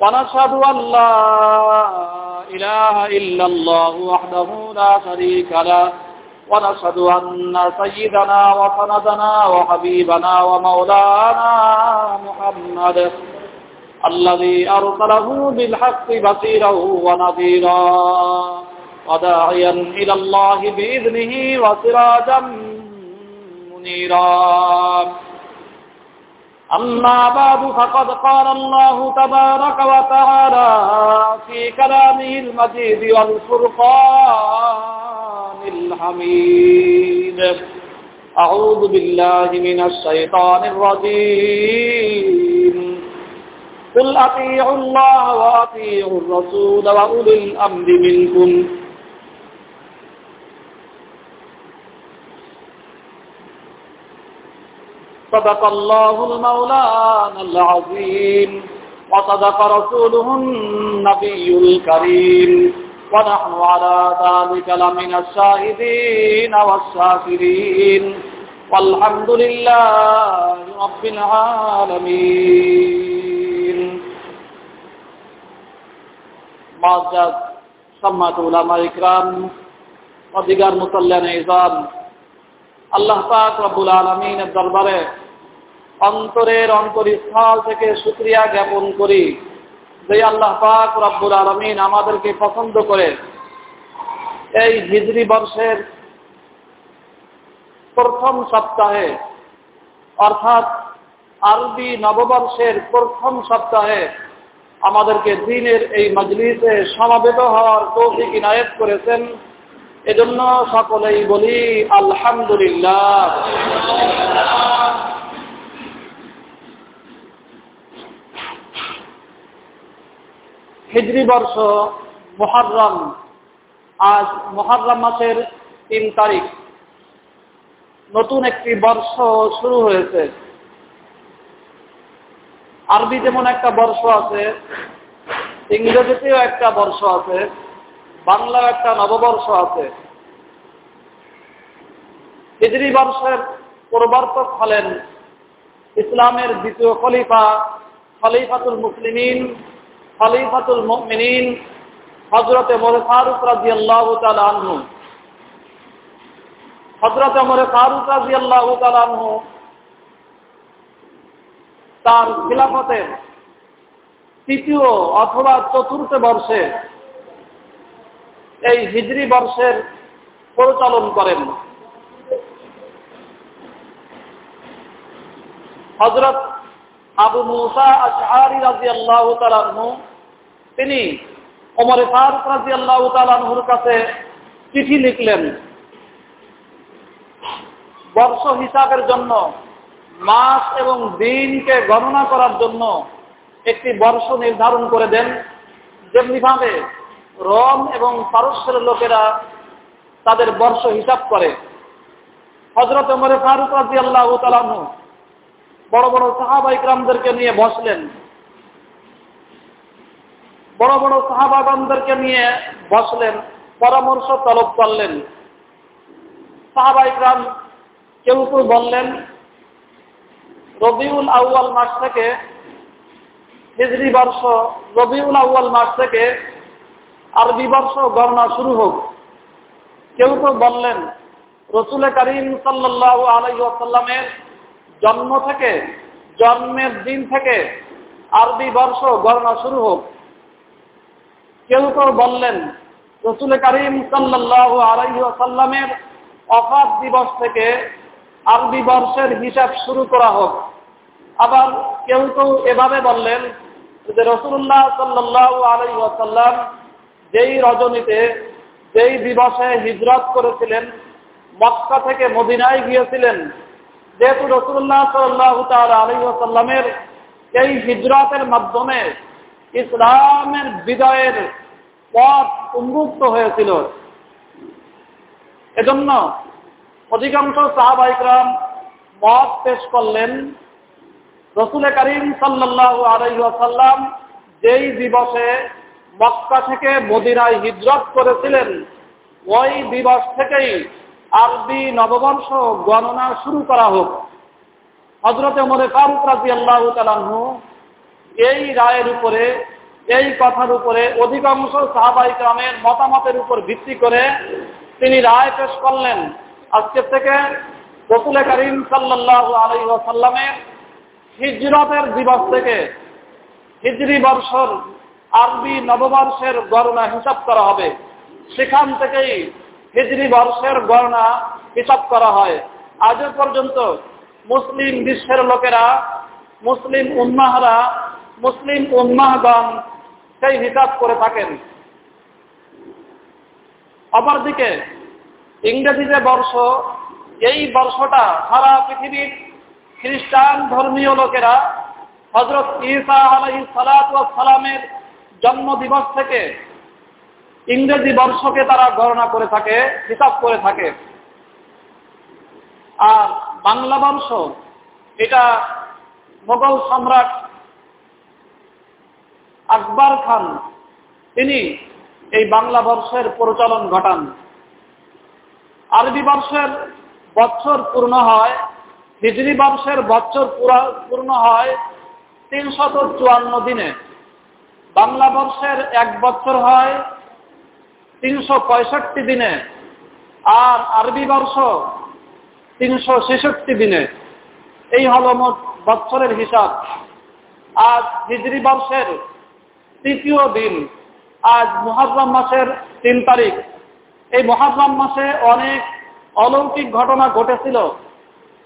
ونشهد أن لا إله إلا الله وحده لا شريك له. ونشهد أن سيدنا وسندنا وحبيبنا ومولانا محمد الذي أرسله بالحق بصيرا ونذيرا وداعيا إلى الله بإذنه وسراجا منيرا. أما بعد فقد قال الله تبارك وتعالى في كلامه المجيد والفرقان الحميد. أعوذ بالله من الشيطان الرجيم. قل أطيعوا الله وأطيعوا الرسول وأولي الأمر منكم. صدق الله المولان العظيم. وصدق رسوله النبي الكريم. ونحن على ذلك لمن الشاهدين والشاكرين. والحمد لله رب العالمين. معزز سمت علماء اکرام و مسلم আল্লাহ পাক রব্বুল আলমিনের দরবারে অন্তরের অন্তরস্থল থেকে সুক্রিয়া জ্ঞাপন করি যে আল্লাহ পাক রব্বুল আলমিন আমাদেরকে পছন্দ করে এই হিজরি বর্ষের প্রথম সপ্তাহে, অর্থাৎ আরবি নববর্ষের প্রথম সপ্তাহে আমাদেরকে দিনের এই মজলিসে সমাবেত হওয়ার তৌফিক ইনায়ত করেছেন। এজন্য সকলেই বলি, আলহামদুলিল্লাহ। হিজরি বর্ষ মহারম আজ মহারম মাসের তিন তারিখ। নতুন একটি বর্ষ শুরু হয়েছে। আরবি যেমন একটা বর্ষ আছে, ইংরেজিতেও একটা বর্ষ আছে। বাংলার একটা নববর্ষ আছে। হিজরি বর্ষের প্রবর্তক হলেন ইসলামের দ্বিতীয় খলিফা খলিফাতুল মুসলিমিন, খলিফাতুল মিনীন হজরতে মোরে ফারুক রাজি আল্লাহ আনহু। হজরতে মোরে ফারুক রাজি আল্লাহ আনহু তার খিলাফতের তৃতীয় অথবা চতুর্থ বর্ষে এই হিজরি বর্ষের পরিচালন করেন। হজরত আবু মুসা আশারি রাজি আল্লাহ তালাহু তিনি ওমরে ফারুক রাজি আল্লাহ তালাহুর কাছে চিঠি লিখলেন, বর্ষ হিসাবের জন্য, মাস এবং দিনকে গণনা করার জন্য একটি বর্ষ নির্ধারণ করে দেন। যেমনিভাবে রম এবং পারস্যের লোকেরা তাদের বর্ষ হিসাব করে। হজরত মরে ফারুক রাজি আল্লাহ তালানু বড় বড় সাহাবা ইকরামদেরকে নিয়ে বসলেন। বড় বড় সাহাবাগণদেরকে নিয়ে বসলেন, পরামর্শ তলব করলেন। সাহাবা ইকরাম কেউ কেউ বললেন, রবিউল আউয়াল মাস থেকে হিজরি বর্ষ, রবিউল আউয়াল মাস থেকে আরবি বর্ষ গণনা শুরু হোক। কেউ কেউ বললেন, রসুল করিম সাল্লাহ আলাইসাল্লামের জন্ম থেকে, জন্মের দিন থেকে আরবি বর্ষ গণনা শুরু হোক। কেউ কেউ বললেন, রসুল করিম সাল্লাহ আলাইসাল্লামের অফাত দিবস থেকে আরবি বর্ষের হিসাব শুরু করা হোক। আবার কেউ কেউ এভাবে বললেন যে রসুল্লাহ সাল্লাহ আলাইসাল্লাম যেই রজনীতে, যেই দিবসে হিজরত করেছিলেন, মক্কা থেকে মদিনায় গিয়েছিলেন, যেহেতু রসুল্লাহ সাল্লাহ আলহিহাসাল্লামের এই হিজরতের মাধ্যমে ইসলামের বিজয়ের পথ উন্মুক্ত হয়েছিল। এজন্য অধিকাংশ সাহাবাইকরাম মত পেশ করলেন, রসুলে করিম সাল্লাহ আলাইসাল্লাম যেই দিবসে মক্কা থেকে মদিনায় হিজরত করেছিলেন। ওই দিবস থেকেই আরবি নববর্ষ গণনা শুরু করা হোক। হজরতে মনে ফারুক রাজি আল্লাহ তালাহু এই রায়ের উপরে, এই কথার উপরে অধিকাংশ সাহাবাই গ্রামের মতামতের উপর ভিত্তি করে তিনি রায় পেশ করলেন। আজকের থেকে রসুল করিম সাল্লাহ আলাই ওয়াসাল্লামের হিজরতের দিবস থেকে হিজরি বর্ষর আরবি নববর্ষের গণনা হিসাব করা হবে। সেখান থেকেই হিজরি বর্ষের গণনা হিসাব করা হয়। আজ পর্যন্ত মুসলিম বিশ্বের লোকেরা, মুসলিম উন্মাহরা মুসলিম উন্মাহগণ সেই হিসাব করে থাকেন। অপরদিকে ইংরেজি যে বর্ষ, এই বর্ষটা সারা পৃথিবীর খ্রিস্টান ধর্মীয় লোকেরা হজরত ইসা আলহি সালামের জন্ম দিবস থেকে ইংরেজি বর্ষকে তারা গণনা করে থাকে, হিসাব করে থাকে। আর বাংলা বর্ষ, এটা মোগল সম্রাট আকবর খান, তিনি এই বাংলা বর্ষের প্রচলন ঘটান। আরবি বর্ষের বছর পূর্ণ হয় হিজড়ি বর্ষের বছর পূর্ণ হয় তিনশত চুয়ান্ন দিনে। বাংলা বর্ষের এক বছর হয় তিনশো পঁয়ষট্টি দিনে আর আরবি বর্ষ তিনশো ছেষট্টি দিনে। এই হল মোট বৎসরের হিসাব। আজ হিজড়ি বর্ষের তৃতীয় দিন। আজ মহাজম মাসের তিন তারিখ। এই মহাজম মাসে অনেক অলৌকিক ঘটনা ঘটেছিল।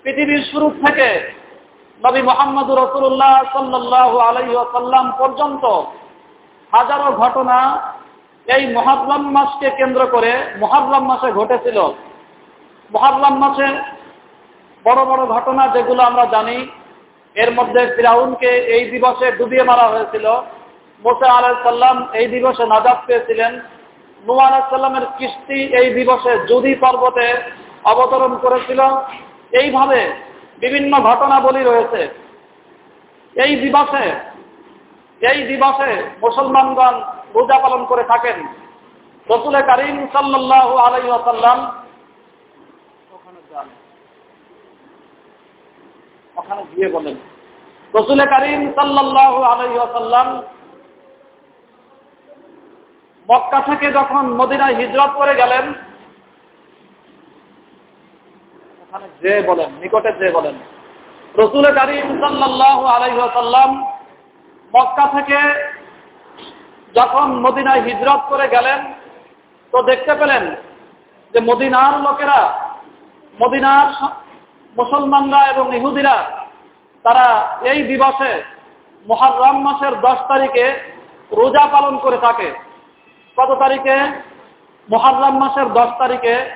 পৃথিবীর শুরু থেকে নবী মোহাম্মদ রসুল্লাহ সাল্লাহ আলাইসাল্লাম পর্যন্ত হাজারো ঘটনা এই মহাজম মাসকে কেন্দ্র করে মহাজম মাসে ঘটেছিল। মহাজম মাসে বড় বড় ঘটনা যেগুলো আমরা জানি, এর মধ্যে ফিরাউনকে এই দিবসে ডুবিয়ে মারা হয়েছিল। মোসা আলাইসাল্লাম এই দিবসে নাজাদ পেয়েছিলেন। নু আলাইসাল্লামের কিস্তি এই দিবসে যুদি পর্বতে অবতরণ করেছিল। এইভাবে বিভিন্ন ঘটনাবলী রয়েছে। এই দিবসে এই দিবসে মুসলমানগণ রোজা পালন করে থাকেন। রসুল করিম সাল্লাহ আলাইসাল্লাম ওখানে ওখানে গিয়ে বলেন, রসুল করিম সাল্লাহ আলাইসাল্লাম মক্কা থেকে যখন মদিনায় হিজরত করে গেলেন, ওখানে যে বলেন, নিকটে যে বলেন, রসুল করিম সাল্লাহ আলাইসাল্লাম মক্কা থেকে যখন মদিনায় হিজরত করে গেলেন, তো দেখতে পেলেন যে মদিনার লোকেরা, মদিনার মুসলমানরা এবং ইহুদিরা, তারা এই দিবসে মহারম মাসের দশ তারিখে রোজা পালন করে থাকে। কত তারিখে? মহারম মাসের দশ তারিখে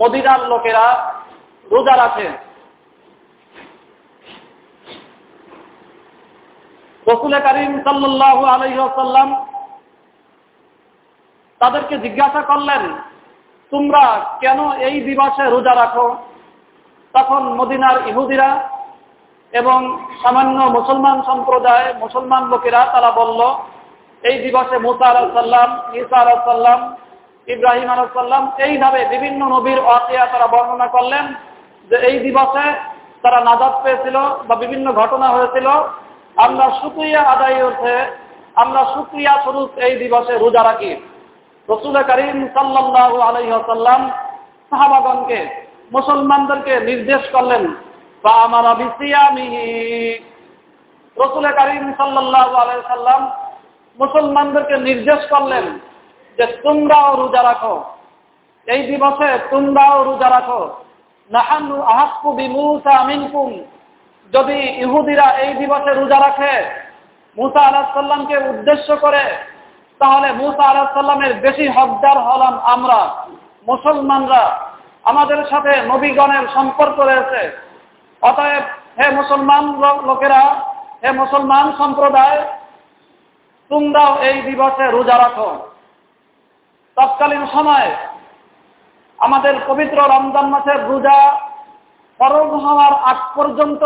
মদিনার লোকেরা রোজা রাখে। রসুল করিম সাল্লাহ আলহ্লাম তাদেরকে জিজ্ঞাসা করলেন, তোমরা কেন এই দিবসে রোজা রাখো? তখন মদিনার ইহুদিরা এবং সামান্য মুসলমান সম্প্রদায়, মুসলমান লোকেরা তারা বলল, এই দিবসে মুসা আলাহাল্লাম ঈসা আলাহাল্লাম ইব্রাহিম আলাহাল্লাম এইভাবে বিভিন্ন নবীর অকেয়া তারা বর্ণনা করলেন যে এই দিবসে তারা নাজাদ পেয়েছিল বা বিভিন্ন ঘটনা হয়েছিল আমরা সুক্রিয়া আদায় হচ্ছে আমরা সুক্রিয়া স্বরূপ এই দিবসে রোজা রাখি। রসুল করিম সাল্লাহ আলহ্লাম সাহাবাগনকে মুসলমানদেরকে নির্দেশ করলেন বা আমার অবিসিয়ামিহি রসুল করিম সাল্লাহ আলাইসাল্লাম মুসলমানদেরকে নির্দেশ করলেন যে, তোমরাও রোজা রাখো। এই দিবসে তোমরাও রোজা রাখো। নাহানু আহাক্কু বিমুসা আমিনকুম যদি ইহুদিরা এই দিবসে রোজা রাখে, মুসা আলাহাল্লামকে উদ্দেশ্য করে, তাহলে মুসা আলাহাল্লামের বেশি হকদার হলাম আমরা, মুসলমানরা। আমাদের সাথে নবীগণের সম্পর্ক রয়েছে। অতএব হে মুসলমান লোকেরা, হে মুসলমান সম্প্রদায়, তোমরাও এই দিবসে রোজা রাখো। তৎকালীন সময় আমাদের পবিত্র রমজান মাসের রোজা ফরজ হওয়ার আগ পর্যন্ত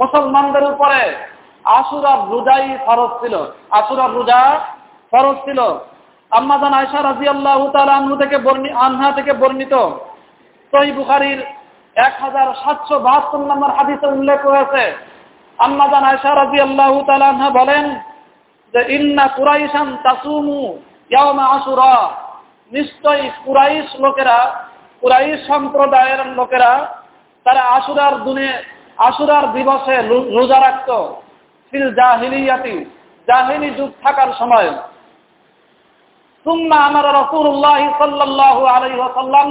মুসলমানদের উপরে আশুরার রোজাই ফরজ ছিল। আশুরার রোজা ফরজ ছিল। আম্মাজান আয়সা রাজি আল্লাহ আনহু থেকে বর্ণিত আনহা থেকে বর্ণিত সহি বুখারির এক হাজার সাতশো বাহাত্তর নম্বর হাদিসে উল্লেখ হয়েছে। আম্মাজান আয়সা রাজি আল্লাহ আনহা বলেন যে, ইন্না কুরাইশান তাসুমু ইয়ামা আশুরা। নিশ্চয়ই কুরাইশ লোকেরা, কুরাইশ সম্প্রদায়ের লোকেরা তারা আশুরার দুনে আশুরার দিবসে রোজা রাখত ফিল জাহিলিয়াতি জাহিলি যুগ থাকার সময় ثم أمر رسول الله صلى الله عليه وسلم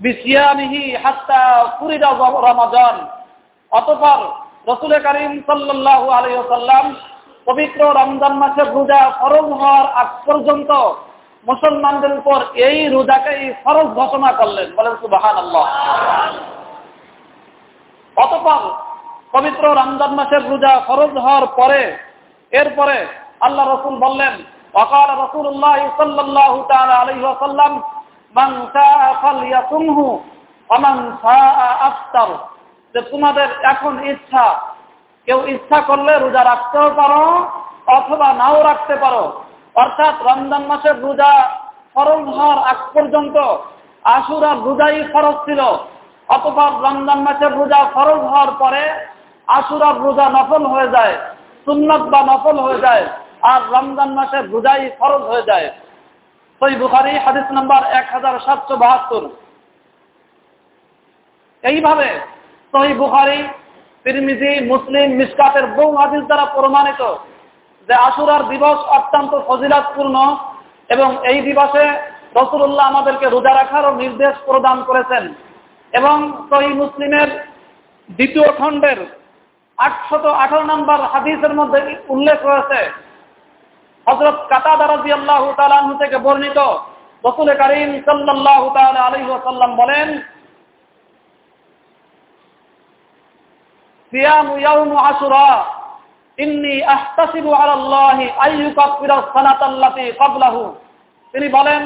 بصيامه حتى فرد رمضان অতঃপর রসুল করিম সাল্লাল্লাহু আলাইহি ওয়াসাল্লাম পবিত্র রমজান মাসের রোজা ফরজ হওয়ার আগ পর্যন্ত মুসলমানদের উপর এই রোজাকেই ফরজ ঘোষণা করলেন বলেন সুবাহান আল্লাহ অতপর পবিত্র রমজান মাসের রোজা ফরজ হওয়ার পরে, এরপরে আল্লাহ রসুল বললেন সাল্লাহ যে তোমাদের এখন ইচ্ছা, কেউ ইচ্ছা করলে রোজা রাখতেও পারো অথবা নাও রাখতে পারো। অর্থাৎ রমজান মাসের রোজা ফরজ হওয়ার আগ পর্যন্ত আশুরার রোজাই ফরজ ছিল। অতপর রমজান মাসের রোজা ফরজ হওয়ার পরে আশুরার রোজা নফল হয়ে যায়, সুন্নত বা নফল হয়ে যায়, আর রমজান মাসের রোজাই ফরজ হয়ে যায়। সই বুখারি, হাদিস নাম্বার এক হাজার সাতশো বাহাত্তর। এইভাবে সহি বুখারি, তিরমিজি, মুসলিম মিসকাতের বহু হাদিস দ্বারা প্রমাণিত যে আশুরার দিবস অত্যন্ত ফজিলাতপূর্ণ এবং এই দিবসে রসুল্লাহ আমাদেরকে রোজা রাখারও নির্দেশ প্রদান করেছেন। এবং সহি মুসলিমের দ্বিতীয় খণ্ডের আটশত আঠারো নম্বর হাদিসের মধ্যে উল্লেখ রয়েছে। হজরত কাতা দারাজি আল্লাহ তালু থেকে বর্ণিত রসুল করিম সাল্লাহ আলহি সাল্লাম বলেন ইন্নি আহতাসিবু আলাল্লাহি আইয়ুকাফিরা তিনি বলেন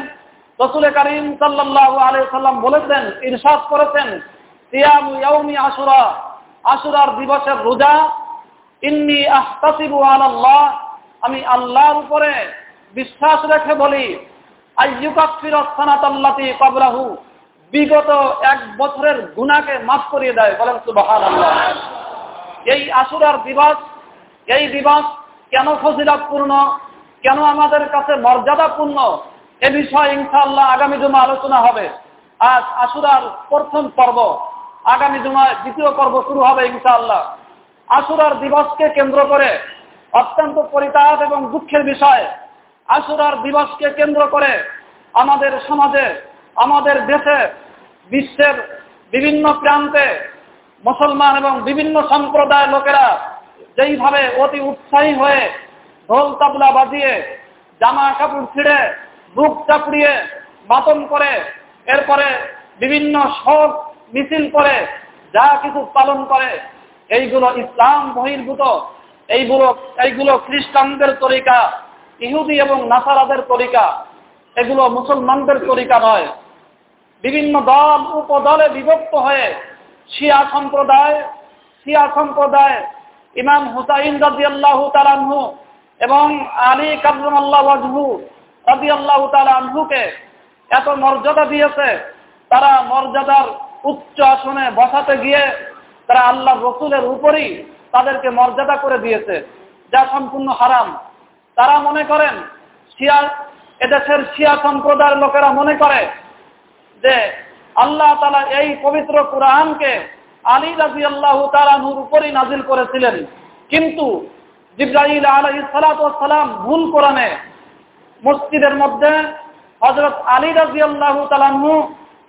রাসূল করিম সাল্লাল্লাহু আলাইহি সাল্লাম বলেছেন, ইরশাদ করেছেন, সিয়ামু ইয়াউমি আশুরা, আশুরার দিবসের রোজা, ইন্নি আহতাসিবু আলাল্লাহ, আমি আল্লাহর উপরে বিশ্বাস রেখে বলি আইয়ুকাফিরা সানাতাল্লাতি ক্বাবলাহু, বিগত এক বছরের গুণাকে মাফ করিয়ে দেয়, বলেন সুবহানাল্লাহ। এই আশুরার দিবস, এই দিবস কেন ফজিলাতপূর্ণ, কেন আমাদের কাছে মর্যাদাপূর্ণ এ বিষয়ে ইনশাআল্লাহ আগামী জমা আলোচনা হবে। আজ আশুরার প্রথম পর্ব, আগামী জুমায় দ্বিতীয় পর্ব শুরু হবে ইনশাআল্লাহ। আশুরার দিবসকে কেন্দ্র করে অত্যন্ত পরিতাপ এবং দুঃখের বিষয়, আশুরার দিবসকে কেন্দ্র করে আমাদের সমাজে, আমাদের দেশে, বিশ্বের বিভিন্ন প্রান্তে মুসলমান এবং বিভিন্ন সম্প্রদায়ের লোকেরা যেইভাবে অতি উৎসাহী হয়ে ঢোল তাবলা বাজিয়ে জামা কাপড় ছিঁড়ে বুক চাপড়িয়ে মাতন করে, এরপরে বিভিন্ন শোক মিছিল করে, যা কিছু পালন করে, এইগুলো ইসলাম বহির্ভূত। এইগুলো এইগুলো খ্রিস্টানদের তরিকা, ইহুদি এবং নাসারাদের তরিকা, এগুলো মুসলমানদের তরিকা নয়। বিভিন্ন দল, উপদলে বিভক্ত হয়ে শিয়া সম্প্রদায় শিয়া সম্প্রদায়, ইমাম হুসাইন রাজি আল্লাহ তালানহু এবং আলী কাবরুম আল্লাহ রাজি এত মর্যাদা দিয়েছে, তারা মর্যাদার উচ্চ আসনে বসাতে গিয়ে তারা আল্লাহ রসুলের উপরই তাদেরকে মর্যাদা করে দিয়েছে, যা সম্পূর্ণ হারাম। তারা মনে করেন, শিয়া, এদেশের শিয়া সম্প্রদায়ের লোকেরা মনে করে যে আল্লাহ তালা এই পবিত্র কোরআনকে আলী রাজি আল্লাহ তালাহুর উপরই নাজিল করেছিলেন। কিন্তু জিব্রাহিল আলহ সালাতাম ভুল কোরআনে মসজিদের মধ্যে হজরত আলী রাজি আল্লাহ তালাহু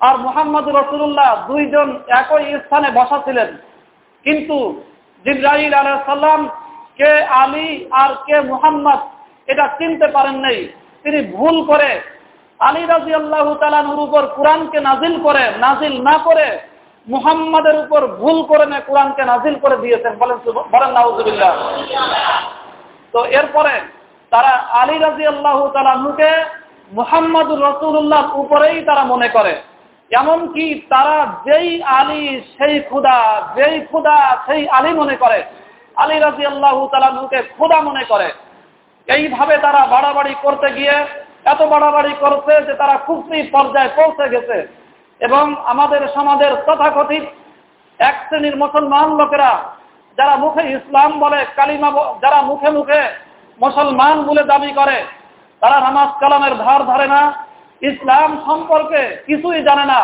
আর মোহাম্মদ রসুল্লাহ দুইজন একই স্থানে বসা ছিলেন কিন্তু জিব্রাহিল আলহ সাল্লাম কে আলী আর কে মুহাম্মদ এটা চিনতে পারেন নাই। তিনি ভুল করে আলী রাজি আল্লাহ তালানুর উপর কোরআনকে নাজিল করে নাজিল না করে মুহাম্মাদের উপর ভুল করে নে কোরআনকে নাজিল করে দিয়েছেন বলেন বলেন তো এরপরে তারা আলী রাজি আল্লাহ তালানুকে মুহাম্মদুর রসুল্লাহ উপরেই তারা মনে করে। এমনকি তারা যেই আলী, সেই খুদা, যেই খুদা, সেই আলী মনে করে। আলী রাজি আল্লাহ তালুকে খুদা মনে করে। এইভাবে তারা বাড়াবাড়ি করতে গিয়ে, এত বাড়াবাড়ি করছে যে তারা কুফরি পর্যায়ে পৌঁছে গেছে। এবং আমাদের সমাজের তথাকথিত এক শ্রেণির মুসলমান লোকেরা, যারা মুখে ইসলাম বলে, কালিমা যারা মুখে মুখে মুসলমান বলে দাবি করে, তারা নামাজ কালামের ধার ধরে না, ইসলাম সম্পর্কে কিছুই জানে না।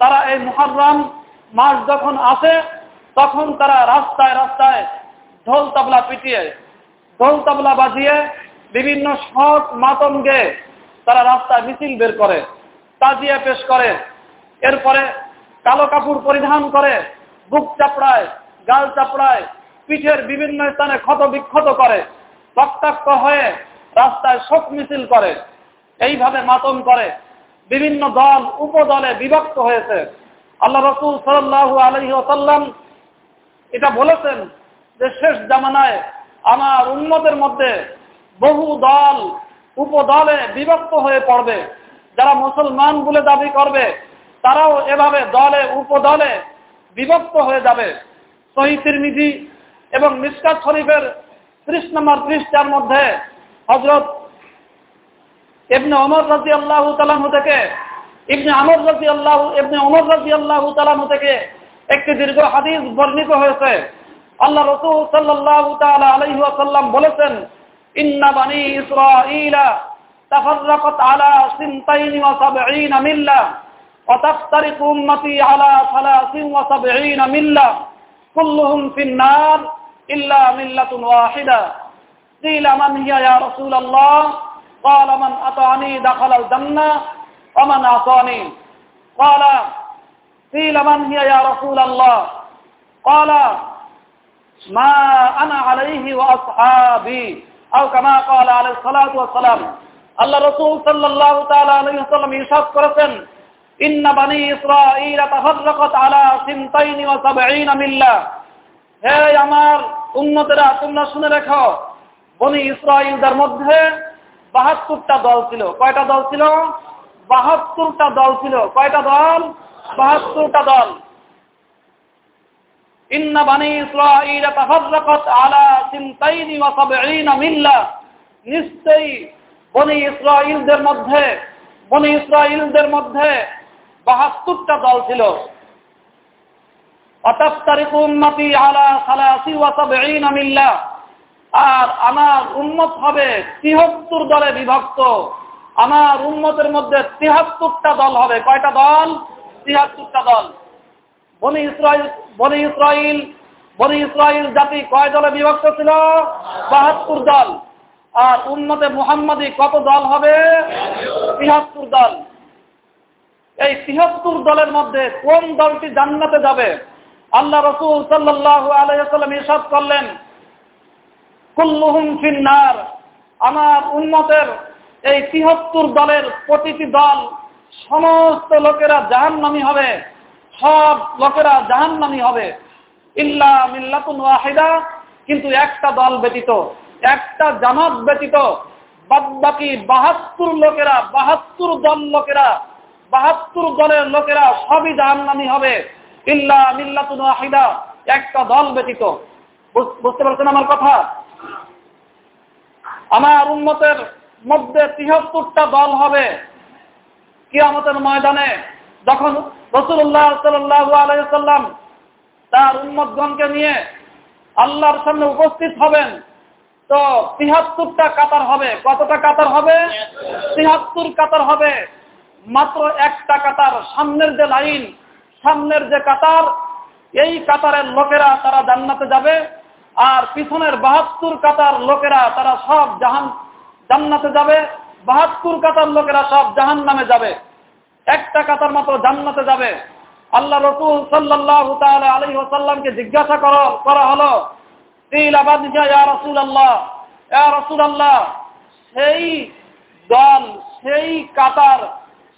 তারা এই মুহার্রাম মাস যখন আসে, তখন তারা রাস্তায় রাস্তায় ঢোল তাবলা পিটিয়ে, ঢোল তাবলা বাজিয়ে বিভিন্ন শখ মাতম গে তারা রাস্তায় মিছিল বের করে, তাজিয়ে পেশ করে, এরপরে কালো কাপড় পরিধান করে, বুক চাপড়ায়, গাল চাপড়ায়, পিঠের বিভিন্ন স্থানে ক্ষত বিক্ষত করে। রক্তাক্ত হয়ে রাস্তায় শোক মিছিল করে, এইভাবে মাতম করে, বিভিন্ন দল, উপদলে বিভক্ত হয়েছে। আল্লাহ রসুল সাল্লাহ আলহি আসাল্লাম এটা বলেছেন যে শেষ জামানায় আমার উন্নতের মধ্যে বহু দল, উপদলে বিভক্ত হয়ে পড়বে। যারা মুসলমান বলে দাবি করবে, তারাও এভাবে দলে, উপদলে বিভক্ত হয়ে যাবে। শহীদ নিধি এবং মিসকাত শরীফের ত্রিশ নম্বর পৃষ্ঠার মধ্যে হজরত ইবনে অমর রাজি আল্লাহ তালাহু থেকে ইবনে আমর রাজি আল্লাহ ইবনে অমর রাজি আল্লাহ তালাহু থেকে একটি দীর্ঘ হাদিস বর্ণিত হয়েছে আল্লাহ রসুল সাল্লাহ তালা আলহি আসাল্লাম বলেছেন ইন্না বানি ইসরাঈলা تفرقت على سنتين وسبعين ملة وتفترق أمتي على ثلاث وسبعين ملة كلهم في النار إلا ملة واحدة قيل من هي يا رسول الله قال من أطعني دخل الجنة ومن أعطاني قال قيل من هي يا رسول الله قال ما أنا عليه وأصحابي أو كما قال عليه الصلاة والسلام আল্লাহ রসুল সাল্লাহ তাআলা ইরশাদ করেছেন ইন্না বানি ইসরাঈল তাফাররাকাত আলা সিনতাইনি ওয়া সাবঈনা মিল্লা হে আমার উন্নতেরা তোমরা শুনে রেখো, বনি ইসরাঈলদের মধ্যে বাহাত্তরটা দল ছিল। কয়টা দল ছিল? বাহাত্তরটা দল ছিল। কয়টা দল? বাহাত্তরটা দল। ইন্না বানি তাফাররাকাত আলা সিনতাইনি ওয়া সাবঈনা মিল্লা। নিশ্চয়ই বনি ইসরাইলদের মধ্যে, বনি মধ্যে বাহাত্তরটা দল ছিল। আর আমার উন্মত হবে দলে বিভক্ত। আমার মধ্যে তিহাত্তরটা দল হবে। কয়টা দল? তিহাত্তরটা দল। বনি ইসরাইল বনি ইসরাইল বনি ইসরাইল জাতি কয় দলে বিভক্ত ছিল? বাহাত্তর দল। আর উন্নতে মুহাম্মাদি কত দল হবে? তিহাত্তর দল। এই তিহাত্তর দলের মধ্যে কোন দলটি জান্নাতে যাবে? আল্লাহ রসুল সাল্লাহ আলাইসাল্লাম ইসাদ করলেন, কুল্লুহুম ফিন্নার, আমার উন্নতের এই তিহত্তর দলের প্রতিটি দল, সমস্ত লোকেরা জাহান্নামি হবে, সব লোকেরা জাহান্নামি হবে। ইল্লা মিল্লাতুন ওয়াহিদা, কিন্তু একটা দল ব্যতীত, একটা জামাত ব্যতীত বাদ বাকি বাহাত্তর লোকেরা, বাহাত্তর দল লোকেরা, বাহাত্তর দলের লোকেরা সবই জাহান্নামি হবে। ইল্লা মিল্লাতুন ওয়াহিদা। একটা দল ব্যতীত। বুঝতে পারছেন আমার কথা? আমার উন্মতের মধ্যে তিহত্তরটা দল হবে কিয়ামতের ময়দানে। যখন রসুল্লাহ সাল্লাহ আলাইসাল্লাম তার উন্মতগণকে নিয়ে আল্লাহর সামনে উপস্থিত হবেন তো তিহাত্তরটা কাতার হবে। কতটা কাতার হবে? তিহাত্তর কাতার হবে। মাত্র একটা কাতার সামনের যে লাইন সামনের যে কাতার, এই কাতারের লোকেরা তারা জান্নাতে যাবে, আর পিছনের বাহাত্তর কাতার লোকেরা তারা সব জাহান, জান্নাতে যাবে, বাহাত্তর কাতার লোকেরা সব জাহান নামে যাবে। একটা কাতার মাত্র জান্নাতে যাবে। আল্লাহ রসুল সাল্লাহ আলী ওসাল্লামকে জিজ্ঞাসা করা হলো সেই দল, সেই কাতার,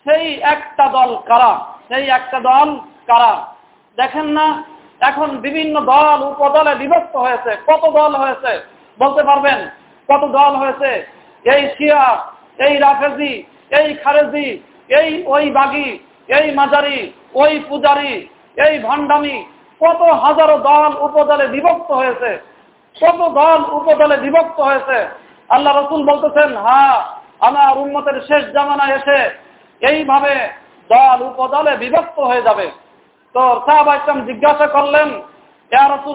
সেই একটা দল কারা? সেই একটা দল কারা? দেখেন না, এখন বিভিন্ন দল উপদলে বিভক্ত হয়েছে। কত দল হয়েছে? বলতে পারবেন? কত দল হয়েছে? এই শিয়া, এই রাফেজি, এই খারেজি, এই ওই বাগি, এই মাজারি, ওই পূজারি, এই ভণ্ডামি, কত হাজারো দল উপদলে বিভক্ত হয়েছে। কত দল উপদলে বিভক্ত হয়েছে। আল্লাহ রসুল বলতেছেন হ্যাঁ আমার উন্মতের শেষ জামানা এসে এইভাবে দল উপদলে বিভক্ত হয়ে যাবে। তো সাহাব ইসলাম জিজ্ঞাসা করলেন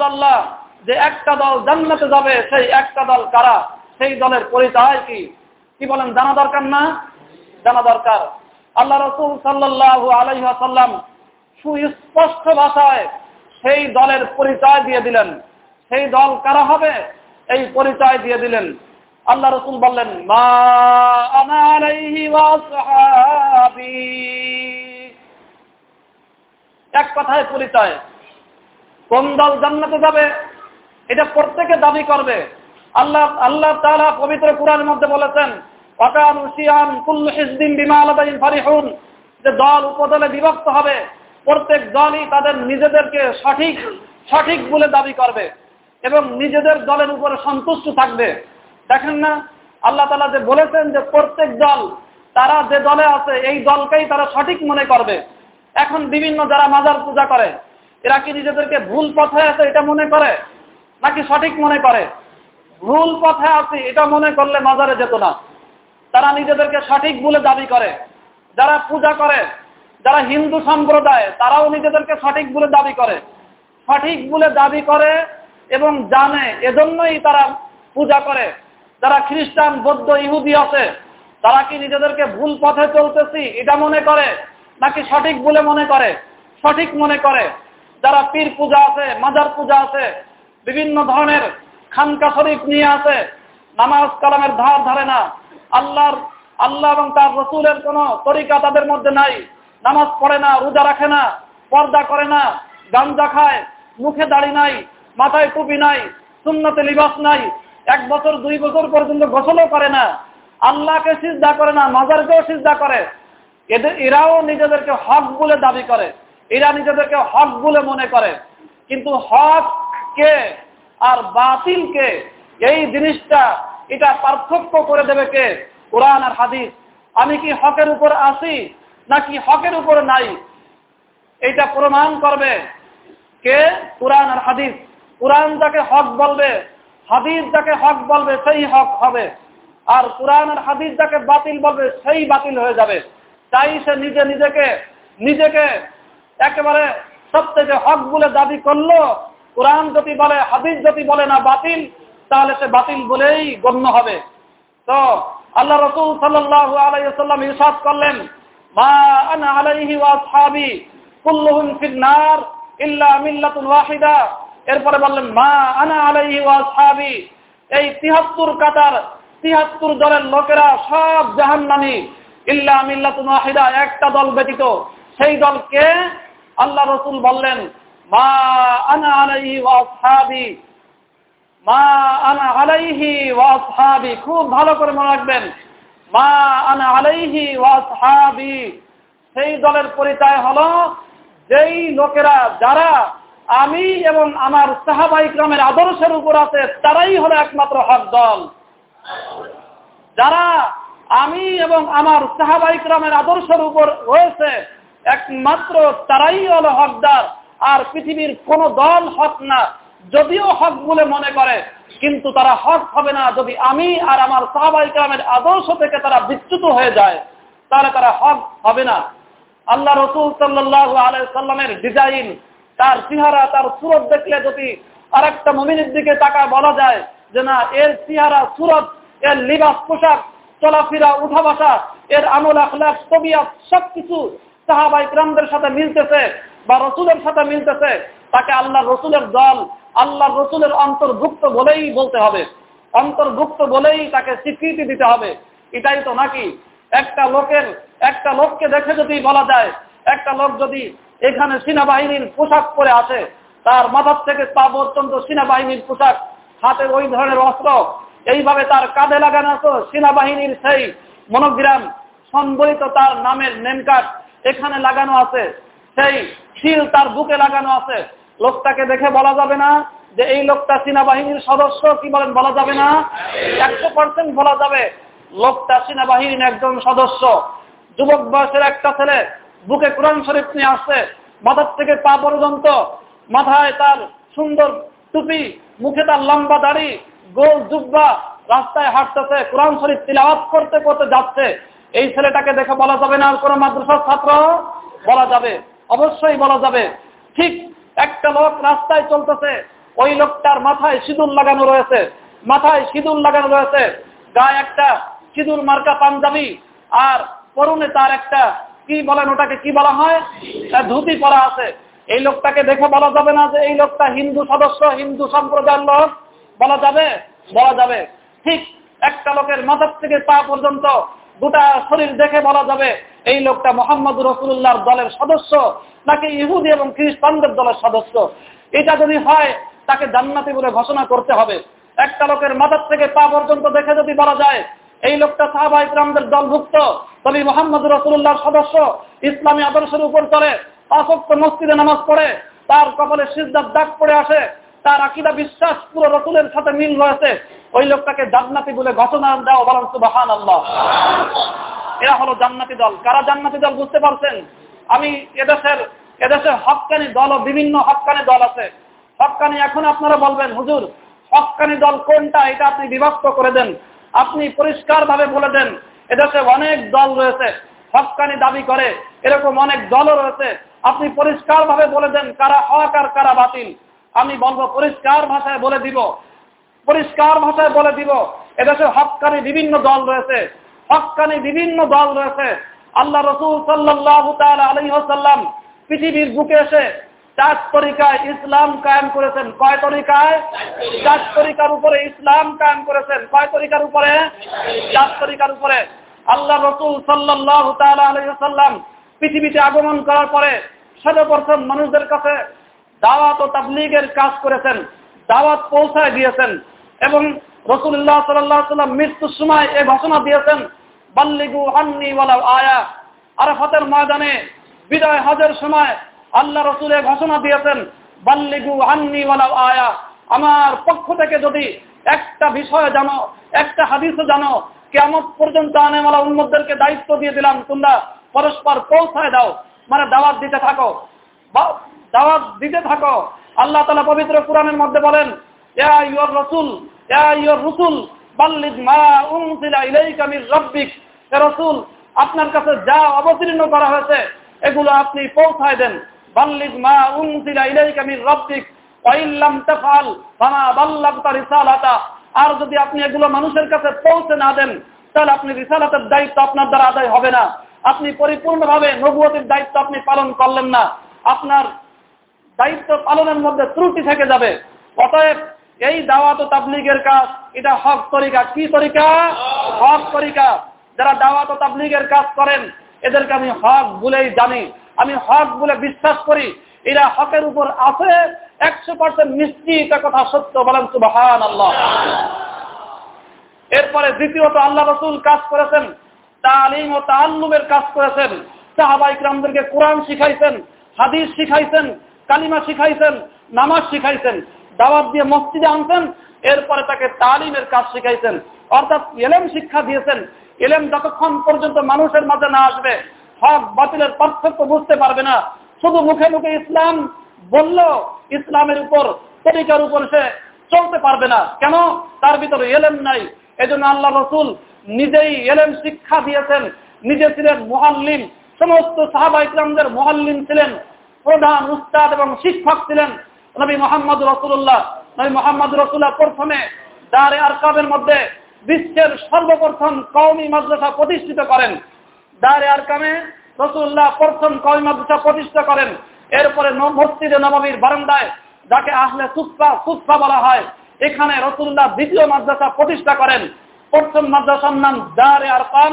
আল্লাহ যে একটা দল জান্নাতে যাবে, সেই একটা দল কারা? সেই দলের পরিচয় কি? কি বলেন, জানা দরকার না? জানা দরকার। আল্লাহ রসুল সাল্লাহু আলহাসাল্লাম সুস্পষ্ট ভাষায় সেই দলের পরিচয় দিয়ে দিলেন। সেই দল কারা হবে? এই পরিচয় দিয়ে দিলেন। আল্লাহ রসুল বললেন, মা এক কথায় পরিচয় কোন দল জান্নাতে যাবে, এটা প্রত্যেকে দাবি করবে। আল্লাহ আল্লাহ তাআলা পবিত্র কোরআনের মধ্যে বলেছেন অকান উসিয়ান কুল্লু হিজদিন বিমা আলাদাইন ফারিহুন। যে দল উপদলে বিভক্ত হবে, প্রত্যেক দলই তাদের নিজেদেরকে সঠিক সঠিক বলে দাবি করবে এবং নিজেদের দলের উপরে সন্তুষ্ট থাকবে। দেখেন না? আল্লাহ তালা যে বলেছেন যে প্রত্যেক দল, তারা যে দলে আছে, এই দলকেই তারা সঠিক মনে করবে। এখন বিভিন্ন যারা মাজার পূজা করে, এরা কি নিজেদেরকে ভুল পথে আছে এটা মনে করে? নাকি সঠিক মনে করে? ভুল পথে আছে, এটা মনে করলে মাজারে যেত না। তারা নিজেদেরকে সঠিক বলে দাবি করে। যারা পূজা করে, যারা হিন্দু সম্প্রদায়, তারাও নিজেদেরকে সঠিক বলে দাবি করে। সঠিক বলে দাবি করে এবং জানে, এজন্যই তারা পূজা করে। যারা খ্রিস্টান, বৌদ্ধ, ইহুদি আছে, তারা কি নিজেদেরকে ভুল পথে চলতেছি এটা মনে করে? নাকি সঠিক বলে মনে করে? সঠিক মনে করে। যারা পীর পূজা আছে, মাজার পূজা আছে, বিভিন্ন ধরনের খানকা শরীফ নিয়ে আছে, নামাজ কালামের ধার ধারে না। আল্লাহর, আল্লাহ এবং তার রসুলের কোন তরিকা তাদের মধ্যে নাই। নামাজ পড়ে না, রোজা রাখে না, পর্দা করে না, গাঞ্জা খায়, মুখে দাড়ি নাই, মাথায় টুপি নাই, সুন্নতে লিবাস নাই এক বছর, দুই বছর পর্যন্ত গোসলও করে না। আল্লাহকে সিজদা করে না, মাজারকেও সিজদা করে। এদের, এরাও নিজেদেরকে হক বলে দাবি করে। এরা নিজেদেরকে হক বলে মনে করে। কিন্তু হক কে আর বাতিল কে? এই জিনিসটা, এটা পার্থক্য করে দেবে কে? কোরআন আর হাদিস। আমি কি হকের উপর আসি, নাকি হকের উপর নাই? এটা প্রমাণ করবে কে? কোরআন আর হাদিস। কোরআন যাকে হক বলবে হাদিস যাকে হক বলবে, সেই হক হবে। আর কোরআন আর হাদিস যাকে বাতিল বলবে, সেই বাতিল হয়ে যাবে। তাই সে নিজে নিজেকে নিজেকে একেবারে সব হক বলে দাবি করল। কোরআন যদি বলে, হাদিস যদি বলে না বাতিল, তাহলে সে বাতিল বলেই গণ্য হবে। তো আল্লাহ রসুল সাল্লাহ আলাইসাল্লাম ইসাদ করলেন, মা আনা আলাইহি ওয়াসহাবি কুল্লুহুম ফিন্নার ইল্লা মিল্লাতুল ওয়াহিদা। এরপরে বললেন, মা আনা আলাইহি ওয়াসহাবি এই তিহাত্তর কাতার তিহাত্তর দলের লোকেরা সব জাহান্নামী। ইল্লা মিল্লাতুল ওয়াহিদা, একটা দল ব্যতীত। সেই দলকে আল্লাহ রসুল বললেন, মা আনা আলাইহি ওয়াসহাবি মা আনা আলাইহি ওয়াসহাবি খুব ভালো করে মনে রাখবেন। মা আনা আলাইহি ওয়াসহাবি সেই দলের পরিচয় হলো, যেই লোকেরা, যারা আমি এবং আমার সাহাবাই গ্রামের আদর্শের উপর আছে, তারাই হলো একমাত্র হক দল। যারা আমি এবং আমার সাহাবাই গ্রামের আদর্শের উপর রয়েছে, একমাত্র তারাই হলো হকদার। আর পৃথিবীর কোন দল হক না, যদিও হক বলে মনে করে, কিন্তু তারা হক হবে না। যদি আমি আর আমার সাহাবাই গ্রামের আদর্শ থেকে তারা বিচ্যুত হয়ে যায়, তাহলে তারা হক হবে না। আল্লাহ রসুল সাল্লাহ আলাইসাল্লামের ডিজাইন তার চেহারা, তার সুরত দেখলে যদি আর একটা মমিনের দিকে তাকায়, বলা যায় যে না, এর চেহারা, সুরত, এর লিবাস, পোশাক, চলাফেরা উঠা বসা এর আমল আখলাক তবিয়াত, সবকিছু সাহাবাই ক্রামদের সাথে মিলতেছে বা রসুলের সাথে মিলতেছে। তাকে আল্লাহ রসুলের দল আল্লাহ রসুলের অন্তর্ভুক্ত বলেই বলতে হবে। অন্তর্ভুক্ত বলেই তাকে স্বীকৃতি দিতে হবে। এটাই তো নাকি? একটা লোকের, একটা লোককে দেখে যদি বলা যায়, একটা লোক যদি এখানে সেনাবাহিনীর পোশাক পরে আসে তার মাথার থেকে পা পর্যন্ত সেনাবাহিনীর পোশাক, হাতে ওই ধরনের অস্ত্র। এইভাবে তার কাঁধে লাগানো আছে সেনাবাহিনীর সেই মনোগ্রাম, সম্বলিত তার নামের নেমকার্ড এখানে লাগানো আছে। সেই শিল তার বুকে লাগানো আছে। লোকটাকে দেখে বলা যাবে না যে এই লোকটা সেনাবাহিনীর সদস্য কি বলেন বলা যাবে না। একশো পার্সেন্ট বলা যাবে। লোকটা সেনাবাহিনীর একজন সদস্য। যুবক বয়সের একটা ছেলে বুকে কোরআন শরীফ নিয়ে আসছে, মাথার থেকে পা পর্যন্ত মাথায় তার সুন্দর টুপি, মুখে তার লম্বা দাড়ি, গোল জুব্বা রাস্তায় হাঁটতেছে, কোরআন শরীফ তিলাওয়াত করতে করতে যাচ্ছে। এই ছেলেটাকে দেখে বলা যাবে না আর কোনো মাদ্রাসার ছাত্র? বলা যাবে। অবশ্যই বলা যাবে। ঠিক একটা লোক রাস্তায় চলতেছে, ওই লোকটার মাথায় সিঁদুর লাগানো রয়েছে, মাথায় সিঁদুর লাগানো রয়েছে, গায়ে একটা সিঁদুর মার্কা পাঞ্জাবি আর পরনে তার একটা কি বলেন, ওটাকে কি বলা হয়? তার ধুতি পরা আছে। এই লোকটাকে দেখে বলা যাবে না যে এই লোকটা হিন্দু সদস্য, হিন্দু সম্প্রদায়ের লোক। বলা যাবে? বলা যাবে। ঠিক একটা লোকের মাথার থেকে পা পর্যন্ত গোটা শরীর দেখে বলা যাবে, এই লোকটা মোহাম্মদ রসুল্লাহর দলের সদস্য নাকি ইহুদি এবং খ্রিস্টানদের দলের সদস্য। এটা যদি হয়, তাকে জান্নাতি বলে ঘোষণা করতে হবে। একটা লোকের মাথার থেকে পা পর্যন্ত দেখে যদি বলা যায় এই লোকটা সাহাবা ইকরামদের দলভুক্ত তবে মোহাম্মদ রসুল্লাহর সদস্য, ইসলামী আদর্শের উপর চলে পাঁচক্ত মসজিদে নামাজ পড়ে, তার কপালে সিদ্ধার দাগ পড়ে আসে, তার আকিদা বিশ্বাস পুরো রসুলের সাথে মিল রয়েছে। ওই লোকটাকে জান্নাতি বলে ঘোষণা দেওয়া বলেন সুবাহান আল্লাহ এরা হলো জান্নাতি দল। কারা জান্নাতি দল বুঝতে পারছেন? আমি এদেশের এদেশের হকানি দল ও বিভিন্ন হকানি দল আছে। হকানি এখন আপনারা বলবেন, হুজুর হকানি দল কোনটা? এটা আপনি বিভক্ত করে দেন। আপনি পরিষ্কার ভাবে বলে দেন, এদেশে অনেক দল রয়েছে হকানি দাবি করে, এরকম অনেক দলও রয়েছে। আপনি পরিষ্কার ভাবে বলে দেন, কারা হক আর কারা বাতিল। আমি বলব, পরিষ্কার ভাষায় বলে দিব, পরিষ্কার ভাষায় বলে দিব, এদেশে হকানি বিভিন্ন দল রয়েছে হকানি বিভিন্ন দল রয়েছে। আল্লাহ রসুল সাল্লাহ আলহ্লাম পৃথিবীর বুকে এসে চার তরিকায় ইসলাম কায়েম করেছেন। কয় তরিকায়? চার তরিকার উপরে ইসলাম কায়েম করেছেন। কয় তরিকার উপরে? চার তরিকার উপরে। আল্লাহ রসুল সাল্লাহ আলহ্লাম পৃথিবীতে আগমন করার পরে সর্বপ্রথম মানুষদের কাছে দাওয়াত ও তাবলিগের কাজ করেছেন, দাওয়াত পৌঁছায় দিয়েছেন এবং রসুল্লাহ সাল্লাহ সাল্লাম মৃত্যুর সময় এ ঘোষণা দিয়েছেন, বাল্লিগু আন্নি ওয়ালা আয়া। আরাফাতের ময়দানে বিদায় হজের সময় আল্লাহ রসুল এ ঘোষণা দিয়েছেন, বাল্লিগু আন্নি ওয়ালা আয়া। আমার পক্ষ থেকে যদি একটা বিষয় জানো, একটা হাদিসও জানো কেমন পর্যন্ত আনেমালা উন্মতদেরকে দায়িত্ব দিয়ে দিলাম, তোমরা পরস্পর পৌঁছায় দাও মানে দাওয়াত দিতে থাকো। দাওয়াত দিতে থাকো। আল্লাহ তালা পবিত্র কোরআনের মধ্যে বলেন রসুল রসুল রসুল, আপনার কাছে যা অবতীর্ণ করা হয়েছে, এগুলো আপনি পৌঁছায় দেন। বাল্লিদ মা উনসিলা ইলাইকা মির রাব্বিক ওয়াইল্লাম তাফআল ফামা বাল্লাগতা রিসালাতা। আর যদি আপনি এগুলো মানুষের কাছে পৌঁছে না দেন, তাহলে আপনি রিসালাতের দায়িত্ব আপনার দ্বারা আদায় হবে না। আপনি পরিপূর্ণভাবে নবুয়তির দায়িত্ব আপনি পালন করলেন না। আপনার দায়িত্ব পালনের মধ্যে ত্রুটি থেকে যাবে। অতএব এই দাওয়াত তাবলিগের কাজ, এটা হক তরিকা। কি তরিকা? হক তরিকা। যারা দাওয়াত তাবলিগের কাজ করেন এদেরকে আমি হক বলেই জানি, আমি হক বলে বিশ্বাস করি, এরা হকের উপর আছে, একশো পার্সেন্ট নিশ্চিত কথা সত্য বলেন সুবাহান আল্লাহ এরপরে দ্বিতীয়ত আল্লাহ রসুল কাজ করেছেন, তালিম ও তাল্লুমের কাজ করেছেন, সাহাবা ইকরামদেরকে কোরআন শিখাইছেন, হাদিস শিখাইছেন, কালিমা শিখাইছেন, নামাজ শিখাইছেন, দাওয়াত দিয়ে মসজিদে আনছেন, এরপরে তাকে তালিমের কাজ শিখাইছেন, অর্থাৎ এলেম শিক্ষা দিয়েছেন এলেম যতক্ষণ পর্যন্ত মানুষের মাঝে না আসবে, হক বাতিলের পার্থক্য বুঝতে পারবে না। শুধু মুখে মুখে ইসলাম বলল, ইসলামের উপর, তরিকার উপর সে চলতে পারবে না। কেন? তার ভিতরে এলেম নাই। এজন্য আল্লাহ রসুল নিজেই এলেম শিক্ষা দিয়েছেন। নিজে ছিলেন মোহাল্লিম সমস্ত সাহাবা ইসলামদের মোহাল্লিম ছিলেন। প্রধান উস্তাদ এবং শিক্ষক ছিলেন নবী মোহাম্মদ রসুল্লাহ নবী মোহাম্মদ রসুল্লাহ প্রথমে দারে আরকাবের মধ্যে বিশ্বের সর্বপ্রথম কৌমি মাদ্রাসা প্রতিষ্ঠিত করেন। দারে আরকামে রসুল্লাহ প্রথম কৌমি মাদ্রাসা প্রতিষ্ঠা করেন। এরপরে মসজিদে নবমীর বারান্দায় যাকে আসলে সুফা সুফা বলা হয়, এখানে রসুল্লাহ দ্বিতীয় মাদ্রাসা প্রতিষ্ঠা করেন। প্রথম মাদ্রাসার নাম দারে আরকাম,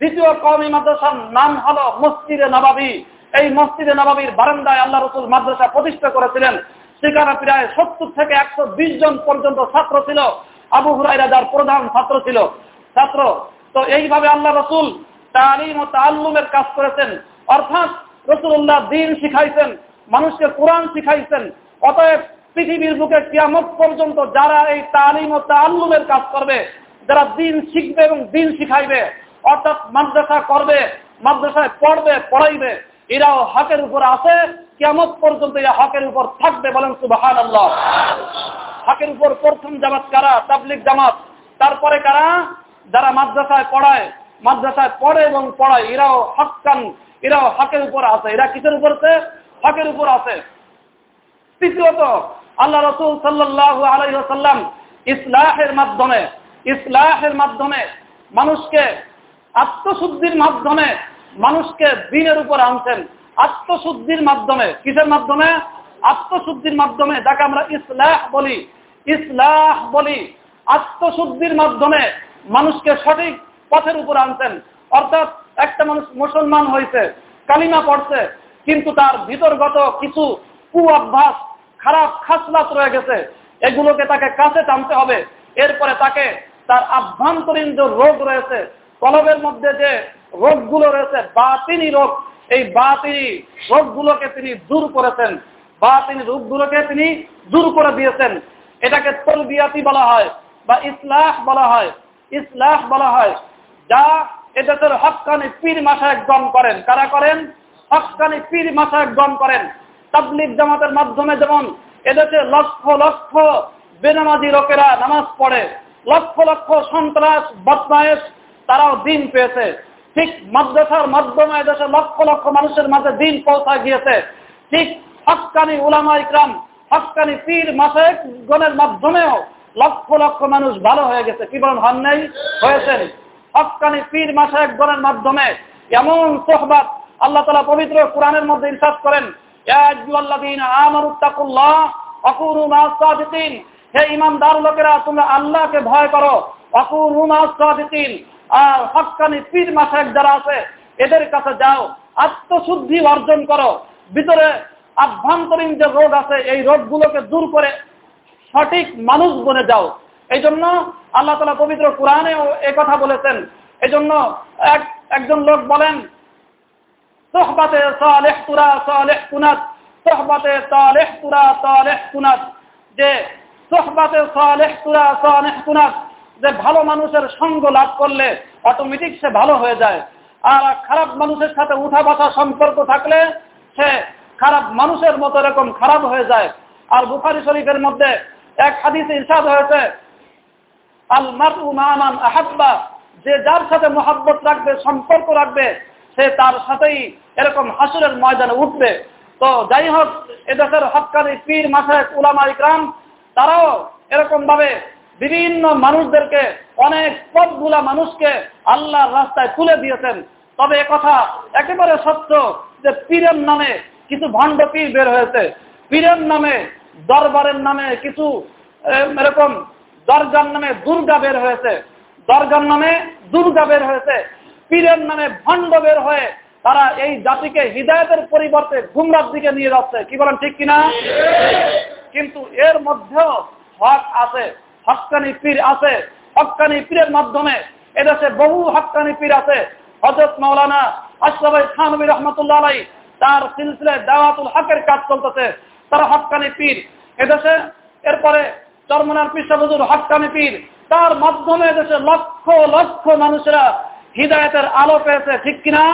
দ্বিতীয় কৌমি মাদ্রাসার নাম হলো মসজিদে নবাবী। এই মসজিদে নবাবীর বারান্দায় আল্লাহ রসুল মাদ্রাসা প্রতিষ্ঠা করেছিলেন। সেখানে প্রায় সত্তর থেকে একশো বিশ জন পর্যন্ত ছাত্র ছিল। আবু হুরাইরা যার প্রধান ছাত্র ছিল, ছাত্র। তো এইভাবে আল্লাহ রসুল তালিম ও তাল্লুমের কাজ করেছেন। অর্থাৎ রসুল্লাহ দিন শিখাইছেন, মানুষকে কোরআন শিখাইছেন। অতএব পৃথিবীর বুকে কিয়ামত পর্যন্ত যারা এই তালিম ও তাল্লুমের কাজ করবে, যারা দিন শিখবে এবং দিন শিখাইবে, অর্থাৎ মাদ্রাসা করবে, মাদ্রাসায় পড়বে, পড়াইবে, এরাও হাতের উপর আছে। কেমন পর্যন্ত এরা হকের উপর থাকবে বলেন সুবাহান আল্লাহ হকের উপর প্রথম জামাত কারা? তাবলিক জামাত। তারপরে কারা? যারা মাদ্রাসায় পড়ায়, মাদ্রাসায় পড়ে এবং পড়ায়, এরাও হকান, এরাও হকের উপর আছে। এরা কিসের উপর আছে? হকের উপর আছে। তৃতীয়ত, আল্লাহ রসুল সাল্লাহ আলাইসাল্লাম ইসলাহের মাধ্যমে ইসলাহের মাধ্যমে মানুষকে আত্মশুদ্ধির মাধ্যমে মানুষকে দিনের উপর আনছেন। আত্মশুদ্ধির মাধ্যমে, কিসের মাধ্যমে? আত্মশুদ্ধির মাধ্যমে, যাকে আমরা ইসলাহ বলি। ইসলাহ বলি। আত্মশুদ্ধির মাধ্যমে মানুষকে সঠিক পথের উপর আনছেন। অর্থাৎ একটা মানুষ মুসলমান হয়েছে, কালিমা পড়ছে, কিন্তু তার ভিতরগত কিছু কু অভ্যাস খারাপ খাসলাত রয়ে গেছে। এগুলোকে তাকে কাছে টানতে হবে। এরপরে তাকে তার আভ্যন্তরীণ যে রোগ রয়েছে, কলবের মধ্যে যে রোগগুলো রয়েছে, বাতিনি রোগ এই বাতিনি রোগগুলোকে তিনি দূর করেছেন। বাতিনি রোগগুলোকে তিনি দূর করে দিয়েছেন। এটাকে তলবিয়াতি বলা হয় বা ইসলাহ বলা হয়। ইসলাহ বলা হয়। যা এদেশের হকানি পীর মাসায় গণ করেন। কারা করেন? হকানি পীর মাসায় গণ করেন। তাবলিক জামাতের মাধ্যমে যেমন এদেশে লক্ষ লক্ষ বেনামাজি লোকেরা নামাজ পড়ে, লক্ষ লক্ষ সন্ত্রাস, বদমায়েশ তারাও দিন পেয়েছে। ঠিক মাদ্রাসার মাধ্যমে এদেশে লক্ষ লক্ষ মানুষের মাঝে দিন পৌঁছা গিয়েছে। ঠিক হকানি উলামা ইকরাম, হকানি পীর মাসেক গণের মাধ্যমেও লক্ষ লক্ষ মানুষ ভালো হয়ে গেছে। কি বলেন হন নেই? হয়েছেন। হকানি পীর মাসেক গণের মাধ্যমে এমন সোহবাত আল্লাহ তালা পবিত্র কোরআনের মধ্যে ইনসাদ করেন হে ইমানদার লোকেরা, তোমরা আল্লাহকে ভয় করো। অকুরুমাদিন আর হকানি পীর মাসাক যারা আছে, এদের কাছে যাও, আত্মশুদ্ধি অর্জন করো। ভিতরে আভ্যন্তরীণ যে রোগ আছে, এই রোগগুলোকে দূর করে সঠিক মানুষ বনে যাও। এই জন্য আল্লাহ তালা পবিত্র কোরআনে এ কথা বলেছেন। এই জন্য একজন লোক বলেন সোহবাতে সালেহ তুরা, সালেহ কুনাত সোহবাতে সালেহ তুরা, সালেহ কুনাত। যে সোহবাতে সালেহ তুরা, সালেহ কুনাত। যে ভালো মানুষের সঙ্গ লাভ করলে অটোমেটিক সে ভালো হয়ে যায়। আর খারাপ মানুষের সাথে উঠা বসা সম্পর্ক থাকলে সে খারাপ মানুষের মতো এরকম খারাপ হয়ে যায়। আর বুখারি শরীফের মধ্যে এক হাদিসে ইরশাদ হয়েছে, আল মারু মামান আহাব্বা, যে যার সাথে মোহাব্বত রাখবে, সম্পর্ক রাখবে, সে তার সাথেই এরকম হাসুরের ময়দানে উঠবে। তো যাই হোক, এদেশের হকানি পীর মাসায় উলামা ইকরাম, তারাও এরকম ভাবে বিভিন্ন মানুষদেরকে অনেক পথগুলা মানুষকে আল্লাহর রাস্তায় তুলে দিয়েছেন। তবে কথা একেবারে সত্য যে পীরের নামে কিছু ভণ্ড পীর বের হয়েছে। পীরের নামে দরবারের নামে কিছু এরকম দরগার নামে দুর্গা বের হয়েছে। দরগার নামে দুর্গা বের হয়েছে। পীরের নামে ভণ্ড বের হয়ে তারা এই জাতিকে হৃদায়তের পরিবর্তে গুমরার দিকে নিয়ে যাচ্ছে। কি বলেন ঠিক কিনা? কিন্তু এর মধ্যেও হক আছে। হকানি পীর আছে, হকানি পীরের মাধ্যমে এদেশে বহু হকানি পীর আছে। হজরত মৌলানা আশরাফাই খানবী রহমতুল্লাহ আলাই তার সিলসিলে দাওয়াতুল হকের কাজ চলতেছে। তারা হকানি পীর। এদেশে এরপরে চরমনার পিসাবুজুর হকানি পীর। তার মাধ্যমে এদেশে লক্ষ লক্ষ মানুষেরা হৃদায়তের আলো পেয়েছে, ঠিক কিনা?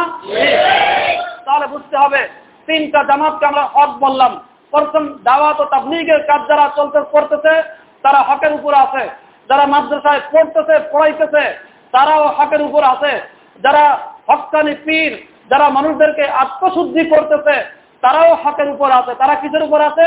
তাহলে বুঝতে হবে, তিনটা জামাতকে আমরা হক বললাম। প্রথম দাওয়াত ও তাবলিগের কাজ যারা চলতে, করতেছে তারা হকের উপর আছে। যারা মাদ্রাসায় পড়তেছে, পড়াইতেছে, তারাও হকের উপর আছে। যারা হকানি পীর, যারা মানুষদেরকে আত্মশুদ্ধি করতেছে, তারাও হকের উপর আছে। তারা কিসের উপর আছে?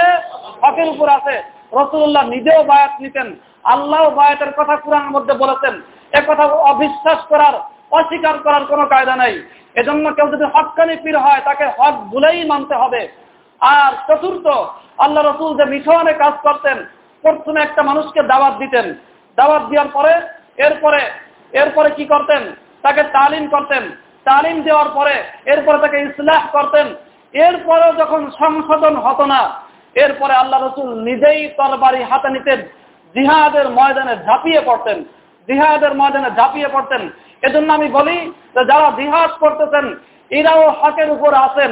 হকের উপর আছে। রসুল্লাহ নিজেও বায়াত নিতেন। আল্লাহ বায়াতের কথা কোরআনের মধ্যে বলেছেন। এ কথা অবিশ্বাস করার, অস্বীকার করার কোনো কায়দা নাই। এজন্য কেউ যদি হকানি পীর হয়, তাকে হক বলেই মানতে হবে। আর চতুর্থ, আল্লাহ রসুল যে মিশনে কাজ করতেন প্রথমে একটা মানুষকে দাওয়াত দিতেন। দাওয়াত দেওয়ার পরে, এরপরে এরপরে কি করতেন? তাকে তালিম করতেন। তালিম দেওয়ার পরে, এরপরে তাকে ইসলাহ করতেন। এরপরেও যখন সংশোধন হতো না, এরপরে আল্লাহ রসুল নিজেই তরবারি হাতে নিতেন, জিহাদের ময়দানে ঝাঁপিয়ে পড়তেন। জিহাদের ময়দানে ঝাঁপিয়ে পড়তেন। এজন্য আমি বলি যে যারা জিহাদ করতেছেন, এরাও হকের উপর আছেন।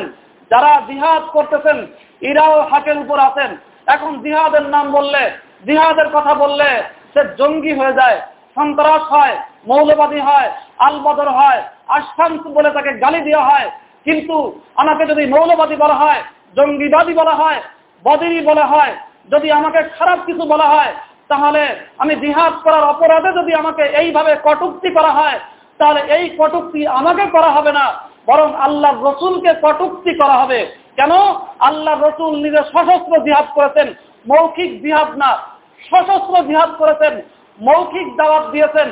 যারা জিহাদ করতেছেন, এরাও হকের উপর আছেন। এখন জিহাদের নাম বললে, জিহাদের কথা বললে সে জঙ্গি হয়ে যায়, সন্ত্রাস হয়, মৌলবাদী হয়, আলবদর হয় আশান্ত বলে তাকে গালি দেওয়া হয়। কিন্তু আমাকে যদি মৌলবাদী বলা হয়, জঙ্গিবাদী বলা হয়, বদিরি বলা হয়, যদি আমাকে খারাপ কিছু বলা হয়, তাহলে আমি জিহাদ করার অপরাধে যদি আমাকে এইভাবে কটুক্তি করা হয়, তাহলে এই কটুক্তি আমাকে করা হবে না, বরং আল্লাহ রসুলকে কটুক্তি করা হবে। কেন? আল্লাহ রসুল নিজে সশস্ত্র জিহাদ করেছেন, মৌখিক জিহাদ না, সশস্ত্র জিহাদ করেছেন, মৌখিক দাওয়াত দিয়েছেন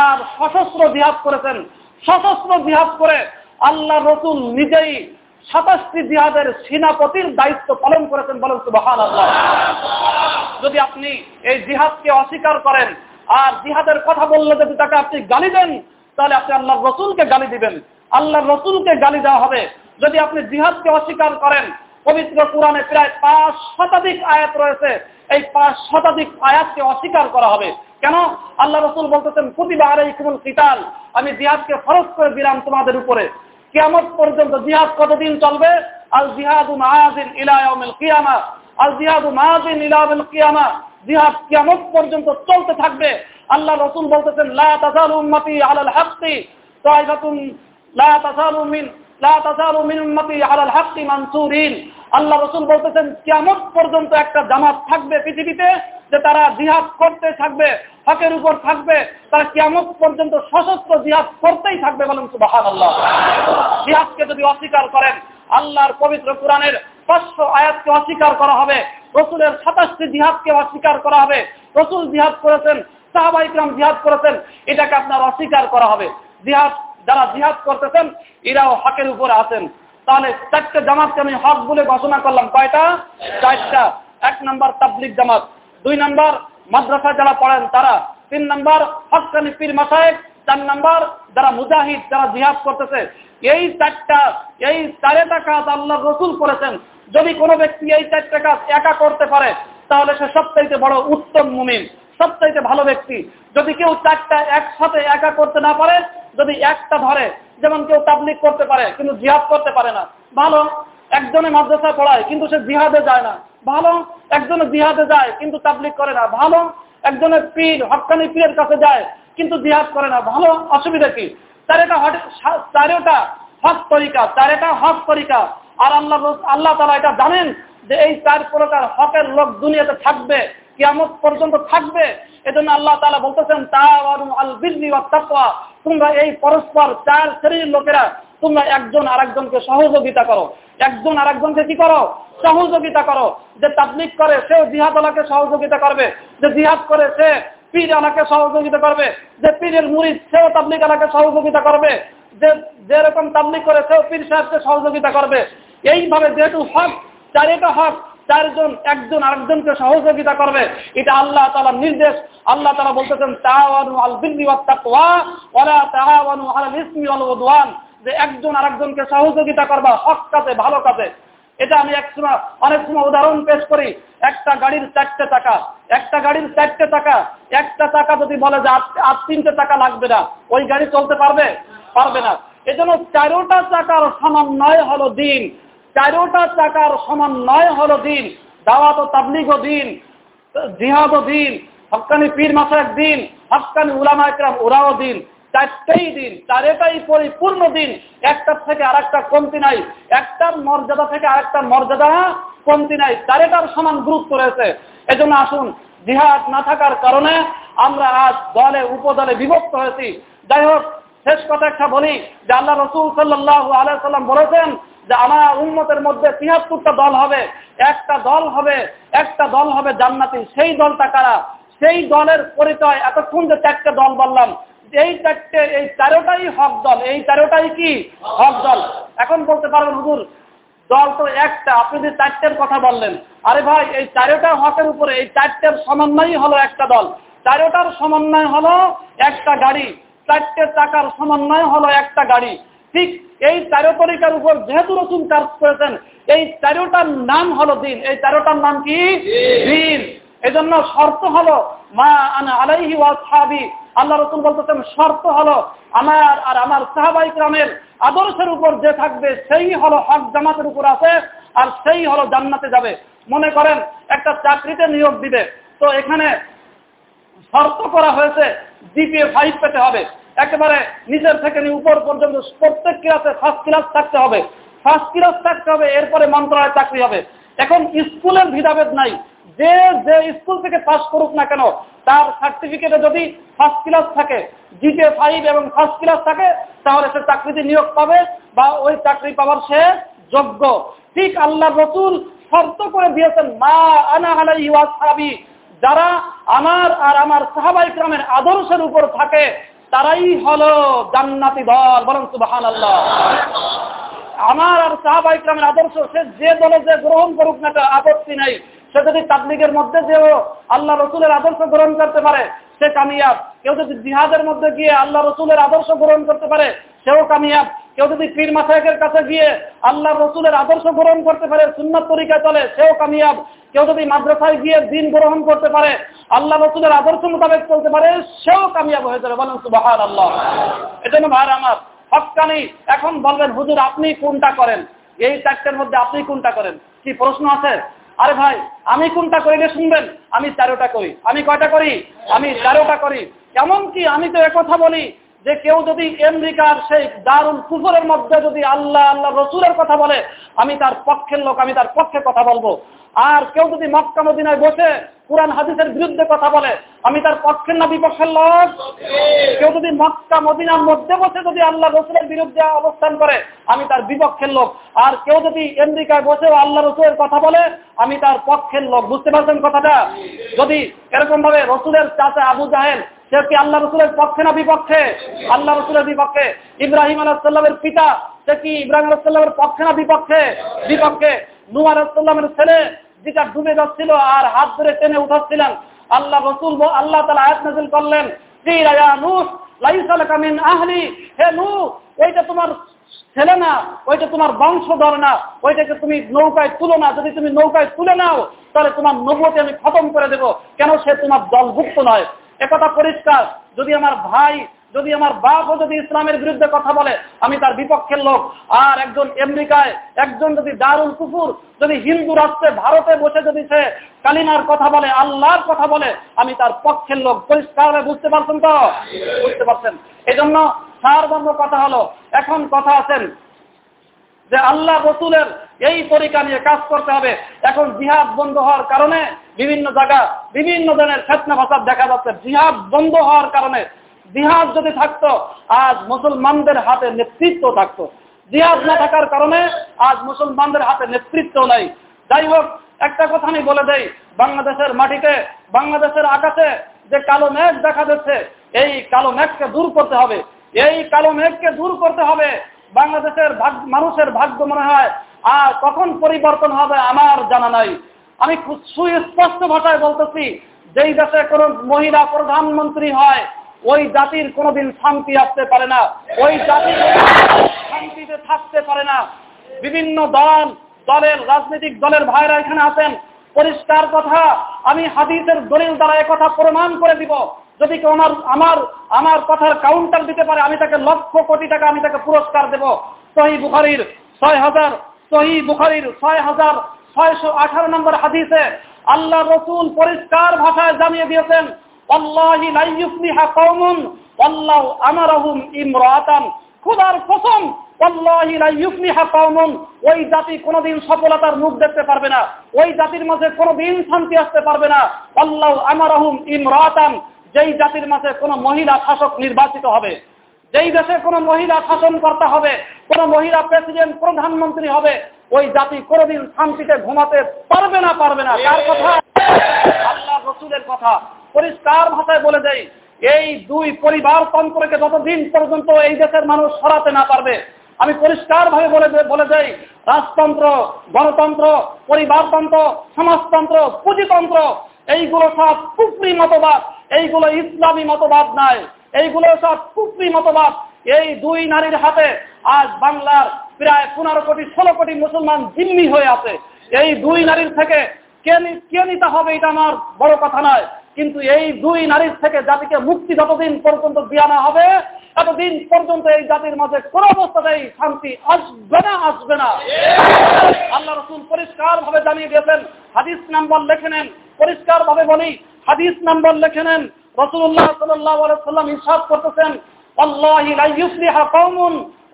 আর সশস্ত্র জিহাদ করেছেন। সশস্ত্র জিহাদ করে আল্লাহ রসুল নিজেই সাতাশটি জিহাদের সেনাপতির দায়িত্ব পালন করেছেন বলেন সুবাহান আল্লাহ যদি আপনি এই জিহাদকে অস্বীকার করেন আর জিহাদের কথা বললে যদি তাকে আপনি গালি দেন, তাহলে আপনি আল্লাহ রসুলকে গালি দিবেন। আল্লাহ রসুলকে গালি দেওয়া হবে। যদি আপনি জিহাদকে অস্বীকার করেন, পবিত্র কোরআনে প্রায় পাঁচ শতাধিক আয়াত রয়েছে। এই পাঁচ শতাধিক আয়াতকে অস্বীকার করা হবে। কেন? আল্লাহ রসুল বলতেছেন প্রতিভা আর এই কিতাল। আমি জিহাদকে ফরজ করে দিলাম তোমাদের উপরে। কিয়ামত পর্যন্ত জিহাদ কতদিন চলবে? আল জিহাদু মাহাজিন ইলায়াউমিল কিয়ামা। আল জিহাদু মাহাজিন ইলায়াউমিল কিয়ামা। জিহাদ কিয়ামত পর্যন্ত চলতে থাকবে। আল্লাহ রসুল বলতেছেন, লা তাজালু উম্মতি আলাল হাক্কি। তাইফাতুন লা তাজালু মিন আল্লাহ রসুল বলতেছেন, কিয়ামত পর্যন্ত একটা জামাত থাকবে পৃথিবীতে যে তারা জিহাদ করতে থাকবে, হকের উপর থাকবে, তারা কিয়ামত পর্যন্ত সশস্ত্র জিহাদ করতেই থাকবে বলেন সুবাহান আল্লাহ জিহাদকে যদি অস্বীকার করেন, আল্লাহর পবিত্র কোরআনের পাঁচশো আয়াতকে অস্বীকার করা হবে, রসুলের সাতাশটি জিহাদকে অস্বীকার করা হবে, রসুল জিহাদ করেছেন, সাহাবা ইকরাম জিহাদ করেছেন, এটাকে আপনার অস্বীকার করা হবে। জিহাদ যারা জিহাদ করতেছেন, এরাও হকের উপরে আছেন। তাহলে চারটে জামাতকে আমি হক বলে ঘোষণা করলাম। কয়টা? চারটা। এক নম্বর তাবলিক জামাত, দুই নম্বর মাদ্রাসা যারা পড়েন তারা, তিন নম্বর হকানি পীর মাসায়েক চার নম্বর যারা মুজাহিদ, যারা জিহাদ করতেছে। এই চারটা, এই চারেটা কাজ আল্লাহ রসুল করেছেন। যদি কোনো ব্যক্তি এই চারটা কাজ একা করতে পারে, তাহলে সে সবচাইতে বড় উত্তম মুমিন, সবচাইতে ভালো ব্যক্তি। যদি কেউ চারটা একসাথে একা করতে না পারে যদি একটা ধরে, যেমন কেউ তাবলিক করতে পারে, কিন্তু জিহাদ করতে পারে না। ভালো, একজনে মাদ্রাসা পড়ায়, কিন্তু সে জিহাদে যায় না। ভালো, একজনে জিহাদে যায়, কিন্তু তাবলিক করে না। ভালো একজনের পীর, হকানি পীরের কাছে যায়, কিন্তু জিহাদ করে না। ভালো, অসুবিধা কি? চারেটা চারেটা হক তরিকা চারেটা হক তরিকা। আর আল্লাহ আল্লাহ তালা এটা জানেন যে এই চার প্রকার হকের লোক দুনিয়াতে থাকবে। কিয়ামত পর্যন্ত থাকবে। এজন্য আল্লাহ তালা বলতেছেন তাকওয়া। তোমরা এই পরস্পর চার শ্রেণির লোকেরা, তোমরা একজন আরেকজনকে সহযোগিতা করো। একজন আরেকজনকে কি করো? সহযোগিতা করো। যে তাবলিক করে সেও জিহাদ আলাকে সহযোগিতা করবে। যে জিহাদ করে, সে পীর আলাকে সহযোগিতা করবে। যে পীরের মুরিদ, সেও তাবলিক আলাকে সহযোগিতা করবে। যে যেরকম তাবলিক করে, সেও পীর সাহেবকে সহযোগিতা করবে। এইভাবে যেহেতু হক, চারিটা হক চারজন, একজন আরেকজনকে সহযোগিতা করবে। এটা আল্লাহ তালার নির্দেশ। আল্লাহ তালা বলতেছেন তাওয়ানু আল বিল্লি উদওয়ান। যে একজন আরেকজনকে সহযোগিতা করবা, হক কাজে, ভালো কাজে। এটা আমি এক সময়, অনেক সময় উদাহরণ পেশ করি। একটা গাড়ির চারটে টাকা একটা গাড়ির চারটে টাকা একটা টাকা যদি বলে যে আর তিনটে টাকা লাগবে না, ওই গাড়ি চলতে পারবে? পারবে না। এজন্য চারোটা টাকার সমন্বয় হলো দিন। চারোটা টাকার নয় হলো দিন, দাওয়াত ও তাবলিগ ও দিন, জিহাদ ও দিন হকানি পীর মাসাক দিন হকানি উলামা একরাম ওরাও দিন, চারটাই দিন, চারেটাই পরিপূর্ণ দিন, একটার থেকে আরেকটা কমতি নাই, একটার মর্যাদা থেকে আরেকটার মর্যাদা কমতি নাই, চারেটার সমান গুরুত্ব রয়েছে। এজন্য আসুন, জিহাদ না থাকার কারণে আমরা আজ দলে, উপদলে বিভক্ত হয়েছি। যাই হোক, শেষ কথা একটা বলি, যে আল্লাহ রসুল সাল্লাহ আলাইসাল্লাম বলেছেন যে আমার উন্মতের মধ্যে তিয়াত্তরটা দল হবে, একটা দল হবে, একটা দল হবে জান্নাতি। সেই দলটা কারা? সেই দলের পরিচয় এতক্ষণ যে চারটে দল বললাম, এই চারটে, এই তেরোটাই হক দল, এই তেরোটাই কি? হক দল। এখন বলতে পারবেন, হুজুর, দল তো একটা, আপনি যে চারটের কথা বললেন, আরে ভাই, এই চারোটা হকের উপরে, এই চারটের সমন্বয়ই হলো একটা দল। চারোটার সমন্বয় হলো একটা গাড়ি, চারটে চাকার সমন্বয় হলো একটা গাড়ি। ঠিক এই চারো তরিকার উপর যেহেতু রসুন কাজ করেছেন, এই চারোটার নাম হলো দিন। এই চারোটার নাম কি? দিন। এজন্য শর্ত হলো, মা আনা আলাইহি ওয়াসহাবি আল্লাহ রসুল বলতেছেন, শর্ত হলো, আমার আর আমার সাহাবাই গ্রামের আদর্শের উপর যে থাকবে, সেই হলো হক জামাতের উপর আছে, আর সেই হলো জান্নাতে যাবে। মনে করেন, একটা চাকরিতে নিয়োগ দিবে। তো এখানে শর্ত করা হয়েছে, জিপিএ ফাইভ পেতে হবে। একেবারে নিচের থেকে উপর পর্যন্ত প্রত্যেক ক্লাসে ফার্স্ট ক্লাস থাকতে হবে। ফার্স্ট ক্লাস থাকতে হবে, এরপরে মন্ত্রণালয় চাকরি হবে। এখন স্কুলের ভেদাভেদ নাই। যে যে স্কুল থেকে পাস করুক না কেন, তার সার্টিফিকেটে যদি ফার্স্ট ক্লাস থাকে জিকে ফাইভ এবং ফার্স্ট ক্লাস থাকে, তাহলে সে চাকরিতে নিয়োগ পাবে বা ওই চাকরি পাওয়ার সে যোগ্য। ঠিক আল্লাহ রসুল শর্ত করে দিয়েছেন, মা আনা আলাই ওয়াসাবি যারা আমার আর আমার সাহাবাই গ্রামের আদর্শের উপর থাকে তারাই হলো জান্নাতি দল, বরং সুবাহান আল্লাহ আমার আর সাহাবাহিক আদর্শ, সে যে দলে যে গ্রহণ করুক না তার আপত্তি নাই। সে যদি তাবলিগের মধ্যে যেও আল্লাহ রসুলের আদর্শ গ্রহণ করতে পারে, সে কামিয়াব। কেউ যদি জিহাদের মধ্যে গিয়ে আল্লাহ রসুলের আদর্শ গ্রহণ করতে পারে, সেও কামিয়াব। কেউ যদি পীর মাসায়কের কাছে গিয়ে আল্লাহ রসুলের আদর্শ গ্রহণ করতে পারে, সুন্নত তরিকায় চলে, সেও কামিয়াব। কেউ যদি মাদ্রাসায় গিয়ে দিন গ্রহণ করতে পারে, আল্লাহ রসুলের আদর্শ মোতাবেক চলতে পারে, সেও কামিয়াব হয়ে যাবে। বলেন সুবাহার আল্লাহ এজন্য ভাই আমার, হকানি, এখন বলবেন, হুজুর, আপনি কোনটা করেন? এই চারটের মধ্যে আপনি কোনটা করেন? কি প্রশ্ন আছে? আরে ভাই, আমি কোনটা করিলে শুনবেন? আমি তেরোটা করি। আমি কয়টা করি? আমি তেরোটা করি। এমনকি আমি তো কথা বলি। যে কেউ যদি আমেরিকার সেই দারুল কুফরের মধ্যে যদি আল্লাহ আল্লাহ রসুলের কথা বলে, আমি তার পক্ষের লোক, আমি তার পক্ষে কথা বলব। আর কেউ যদি মক্কা মদিনায় বসে কোরআন, হাদিসের বিরুদ্ধে কথা বলে, আমি তার পক্ষের না বিপক্ষের লোক? কেউ যদি মক্কা মদিনার মধ্যে বসে যদি আল্লাহ রসুলের বিরুদ্ধে অবস্থান করে, আমি তার বিপক্ষের লোক। আর কেউ যদি আমেরিকায় বসেও আল্লাহ রসুলের কথা বলে, আমি তার পক্ষের লোক। বুঝতে পারছেন কথাটা? যদি এরকম ভাবে রসুলের চাচা আবু জাহেল সে কি আল্লাহ রসুলের পক্ষে না বিপক্ষে? আল্লাহ রসুলের বিপক্ষে। ইব্রাহিম আলাহাল্লামের পিতা, সে কি ইব্রাহিম আলাহাল্লামের পক্ষে না বিপক্ষে? বিপক্ষে। নু আলাহাল্লামের ছেলে, যেটা ডুবে যাচ্ছিল আর হাত ধরে টেনে উঠাচ্ছিলেন। আল্লাহ রসুল আল্লাহ তালা আয়াত নাজিল করলেন আহলি। হে নু ওইটা তোমার ছেলে না, ওইটা তোমার বংশধর না, ওইটাকে তুমি নৌকায় তুলো না। যদি তুমি নৌকায় তুলে নাও, তাহলে তোমার নবুয়তে আমি খতম করে দেব। কেন সে তোমার দলভুক্ত নয়? একথা পরিষ্কার। যদি আমার ভাই, যদি আমার বাপও যদি ইসলামের বিরুদ্ধে কথা বলে, আমি তার বিপক্ষের লোক। আর একজন আমেরিকায় একজন যদি দারুল কুকুর যদি হিন্দু রাষ্ট্রে ভারতে বসে যদি সে কালিমার কথা বলে, আল্লাহর কথা বলে, আমি তার পক্ষের লোক। পরিষ্কার বুঝতে পারছেন তো? বুঝতে পারছেন। এই জন্য সারবর্ম কথা হলো, এখন কথা আছেন যে আল্লাহ রসুলের এই তরিকা নিয়ে কাজ করতে হবে। এখন জিহাদ বন্ধ হওয়ার কারণে বিভিন্ন জায়গা, বিভিন্ন ধরনের ফেতনা ফাসাদ দেখা যাচ্ছে। জিহাদ বন্ধ হওয়ার কারণে জিহাদ যদি থাকতো, আজ মুসলমানদের হাতে নেতৃত্ব থাকতো। জিহাদ না থাকার কারণে আজ মুসলমানদের হাতে নেতৃত্ব নাই। যাই হোক, একটা কথা আমি বলে দেই, বাংলাদেশের মাটিতে, বাংলাদেশের আকাশে যে কালো মেঘ দেখা যাচ্ছে, এই কালো মেঘকে দূর করতে হবে। এই কালো মেঘকে দূর করতে হবে। বাংলাদেশের মানুষের ভাগ্য মনে হয়, আর কখন পরিবর্তন হবে আমার জানা নাই। আমি সুস্পষ্ট ভাষায় বলতেছি, যেই দেশে কোন মহিলা প্রধানমন্ত্রী হয়, ওই জাতির কোনোদিন শান্তি আসতে পারে না। ওই জাতি শান্তিতে থাকতে পারে না। বিভিন্ন দল, দলের রাজনৈতিক দলের ভাইরা এখানে আছেন। পরিষ্কার কথা, আমি হাদিসের দলিল দ্বারা কথা প্রমাণ করে দিব। যদি কেউ আমার আমার আমার কথার কাউন্টার দিতে পারে, আমি তাকে লক্ষ কোটি টাকা আমি তাকে পুরস্কার দেব। সহি বুখারির ছয় হাজার, সহি বুখারির ছয় হাজার ছয়শো আঠারো নম্বর হাদিসে আল্লাহ রসুল পরিষ্কার ভাষায় জানিয়ে দিয়েছেন অল্লাহি লাইয়ুফলিহা কওমুন, আল্লাহ খুদার লাইয়ুফলিহা কওমুন। ওই জাতি কোনোদিন সফলতার মুখ দেখতে পারবে না। ওই জাতির মাঝে কোনোদিন শান্তি আসতে পারবে না। আল্লাহ আমারাহুম ইমরাতান। যেই জাতির মাঝে কোনো মহিলা শাসক নির্বাচিত হবে, যেই দেশে কোনো মহিলা শাসন করতে হবে, কোনো মহিলা প্রেসিডেন্ট, প্রধানমন্ত্রী হবে, ওই জাতি কোনোদিন শান্তিতে ঘুমাতে পারবে না পারবে না। কার কথা? আল্লাহ রসুলের কথা। পরিষ্কার ভাষায় বলে দেয় এই দুই পরিবার তন্ত্রকে যতদিন পর্যন্ত এই দেশের মানুষ সরাতে না পারবে, আমি পরিষ্কার ভাবে বলে বলে যাই রাজতন্ত্র, গণতন্ত্র, পরিবারতন্ত্র, সমাজতন্ত্র, পুঁজিতন্ত্র, এইগুলো সব কুফরি মতবাদ। এইগুলো ইসলামী মতবাদ নাই। এইগুলো সব কুফরি মতবাদ। এই দুই নারীর হাতে আজ বাংলার প্রায় পনেরো কোটি, ষোলো কোটি মুসলমান জিম্মি হয়ে আছে। এই দুই নারীর থেকে কে কে নিতে হবে, এটা আমার বড় কথা নয়। কিন্তু এই দুই নারীর থেকে জাতিকে মুক্তি যতদিন পর্যন্ত দেওয়া না হবে এতদিন পর্যন্ত এই জাতির মাঝে কোন অবস্থাতেই শান্তি আসবে না আসবে না। আল্লাহ রসুল পরিষ্কার ভাবে জানিয়ে দিয়েছেন, হাদিস নাম্বার লেখে নেন পরিষ্কার ভাবে বলি, হাদিস নাম্বার লেখে নেন। রসুল্লাহ সাল্লাহ সাল্লাম ইসাদ করতেছেন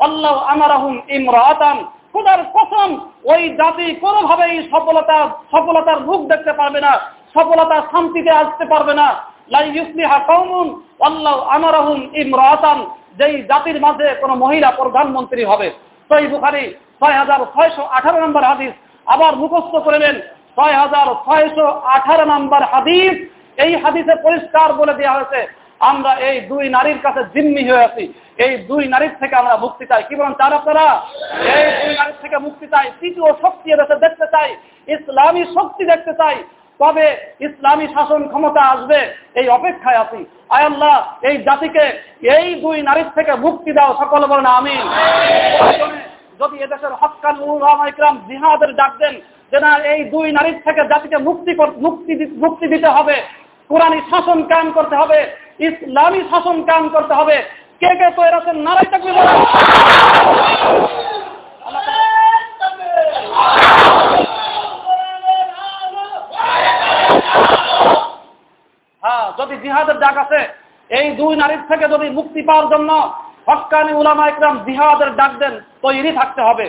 আল্লাহু আমারাহুম ইমরাতান। খোদার কসম, ওই জাতি কোনোভাবেই সফলতা, সফলতার মুখ দেখতে পারবে না। সফলতা শান্তিতে আসতে পারবে না। যেই জাতির মাঝে কোনো মহিলা প্রধানমন্ত্রী হবে। সহি বুখারি ছয় হাজার ছয়শো আঠারো নম্বর হাদিস। আবার মুখস্থ করে ছয় হাজার ছয়শো আঠারো নম্বর হাদিস। এই হাদিসে পরিষ্কার বলে দেওয়া হয়েছে, আমরা এই দুই নারীর কাছে জিম্মি হয়ে আছি। এই দুই নারীর থেকে আমরা মুক্তি চাই। কি বলেন চার আপনারা? এই দুই নারীর থেকে মুক্তি চাই। তৃতীয় শক্তি এদেশে দেখতে চাই, ইসলামী শক্তি দেখতে চাই। কবে ইসলামী শাসন ক্ষমতা আসবে, এই অপেক্ষায় আছি। আয় আল্লাহ, এই জাতিকে এই দুই নারীর থেকে মুক্তি দাও সকল বলেন আমি যদি এদেশের হকান ইকরাম জিহাদের ডাক দেন, যে না, এই দুই নারীর থেকে জাতিকে মুক্তি মুক্তি মুক্তি দিতে হবে, কোরআনী শাসন কায়ন করতে হবে, ইসলামী শাসন কায়ন করতে হবে, কে কে তো এরা নারাই থাকবে যদি জিহাদের ডাক আছে এই দুই নারীর থেকে যদি মুক্তি পাওয়ার জন্য হকানি উলামা ইকরাম জিহাদের ডাক দেন, তৈরি থাকতে হবে।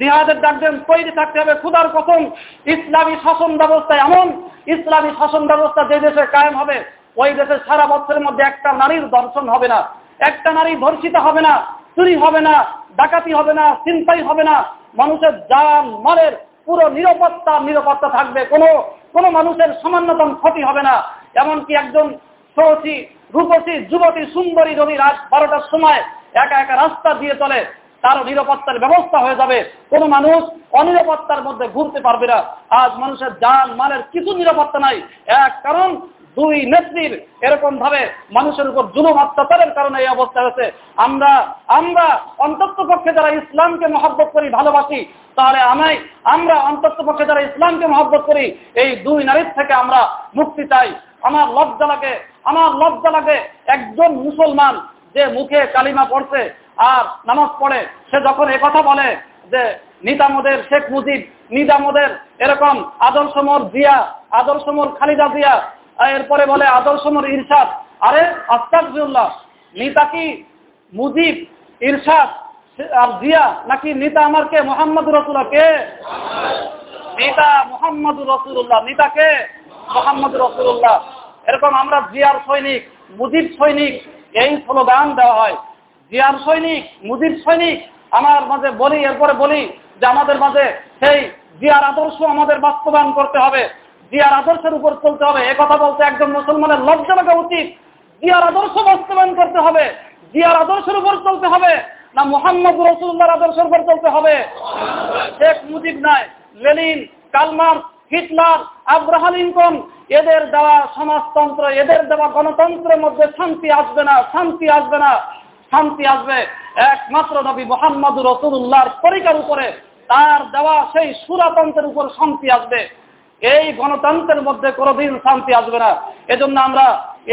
জিহাদের ডাক দেন, তৈরি থাকতে হবে। খুদার কসম, ইসলামী শাসন ব্যবস্থা এমন, ইসলামী শাসন ব্যবস্থা যে দেশে কায়েম হবে, ওই দেশে সারা বছরের মধ্যে একটা নারীর দর্শন হবে না। একটা নারী ধর্ষিত হবে না, চুরি হবে না, ডাকাতি হবে না চিন্তাই হবে না। মানুষের যান, মালের পুরো নিরাপত্তা নিরাপত্তা থাকবে। কোনো কোনো মানুষের সামান্যতম ক্ষতি হবে না। এমনকি একজন সহসী, রূপসী, যুবতী, সুন্দরী যদি রাত বারোটার সময় একা একা রাস্তা দিয়ে চলে, তারও নিরাপত্তার ব্যবস্থা হয়ে যাবে। কোন মানুষ অনিরাপত্তার মধ্যে ঘুরতে পারবে না। আজ মানুষের যান মালের কিছু নিরাপত্তা নাই। এক কারণ, দুই নেত্রীর এরকম ভাবে মানুষের উপর জুলুম, অত্যাচারের কারণে এই অবস্থা হয়েছে। আমরা আমরা অন্তত পক্ষে যারা ইসলামকে মহব্বত করি, ভালোবাসি, তাহলে আমি, আমরা অন্তত পক্ষে যারা ইসলামকে মহব্বত করি, এই দুই নারীর থেকে আমরা মুক্তি চাই। আমার লজ্জা লাগে, আমার লজ্জা লাগে একজন মুসলমান যে মুখে কালিমা পড়ছে আর নামাজ পড়ে, সে যখন কথা বলে যে নিতামদের শেখ মুজিব নিজামদের এরকম আদর্শমর জিয়া, আদর্শমর খালিদা জিয়া, এরপরে বলে আদর্শমর ইরশাদ, আরে আস্তাকুল্লাহ নিতা কি মুজিব, ইরশাদ, আর জিয়া নাকি নিতা আমার কে? মোহাম্মদ রসুল্লাহ কে? নেতা মোহাম্মদ রসুল্লাহ নিতা কে? মোহাম্মদ রসুল্লাহ এরকম আমরা জিয়ার সৈনিক, মুজিব সৈনিক, এই স্লোগান দেওয়া হয়। জিয়ার সৈনিক, মুজিব সৈনিক, আমার মাঝে বলি, এরপরে বলি যে আমাদের মাঝে সেই জিয়ার আদর্শ আমাদের বাস্তবায়ন করতে হবে। জিয়ার আদর্শের উপর চলতে হবে। কথা বলতে একজন মুসলমানের লজ্জা লাগা উচিত। জিয়ার আদর্শ বাস্তবায়ন করতে হবে। জিয়ার আদর্শের উপর চলতে হবে না মোহাম্মদ রসুল্লাহর আদর্শের উপর চলতে হবে। শেখ মুজিব নয় লেনিন কালমার হিটলার, আব্রাহাম লিঙ্কন, এদের দেওয়া সমাজতন্ত্র, এদের দেওয়া গণতন্ত্রের মধ্যে শান্তি আসবে না, শান্তি আসবে না, শান্তি আসবে। একমাত্র নবী মোহাম্মদ রসুল্লাহর তরিকার উপরে তার দেওয়া সেই সুরাতন্ত্রের উপর শান্তি আসবে। এই গণতন্ত্রের মধ্যে কোনোদিন শান্তি আসবে না। এজন্য আমরা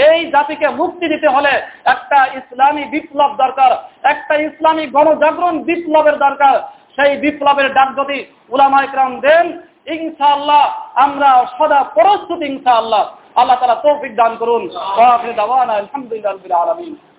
এই জাতিকে মুক্তি দিতে হলে একটা ইসলামী বিপ্লব দরকার, একটা ইসলামী গণজাগরণ বিপ্লবের দরকার। সেই বিপ্লবের ডাক যদি উলামা ইকরাম দেন ইনশাআল্লাহ আমরা সদা প্রস্তুত ইনশাআল্লাহ। আল্লাহ তারা তৌফিক দান করুন। আলহামদুলিল্লাহ আলমিন।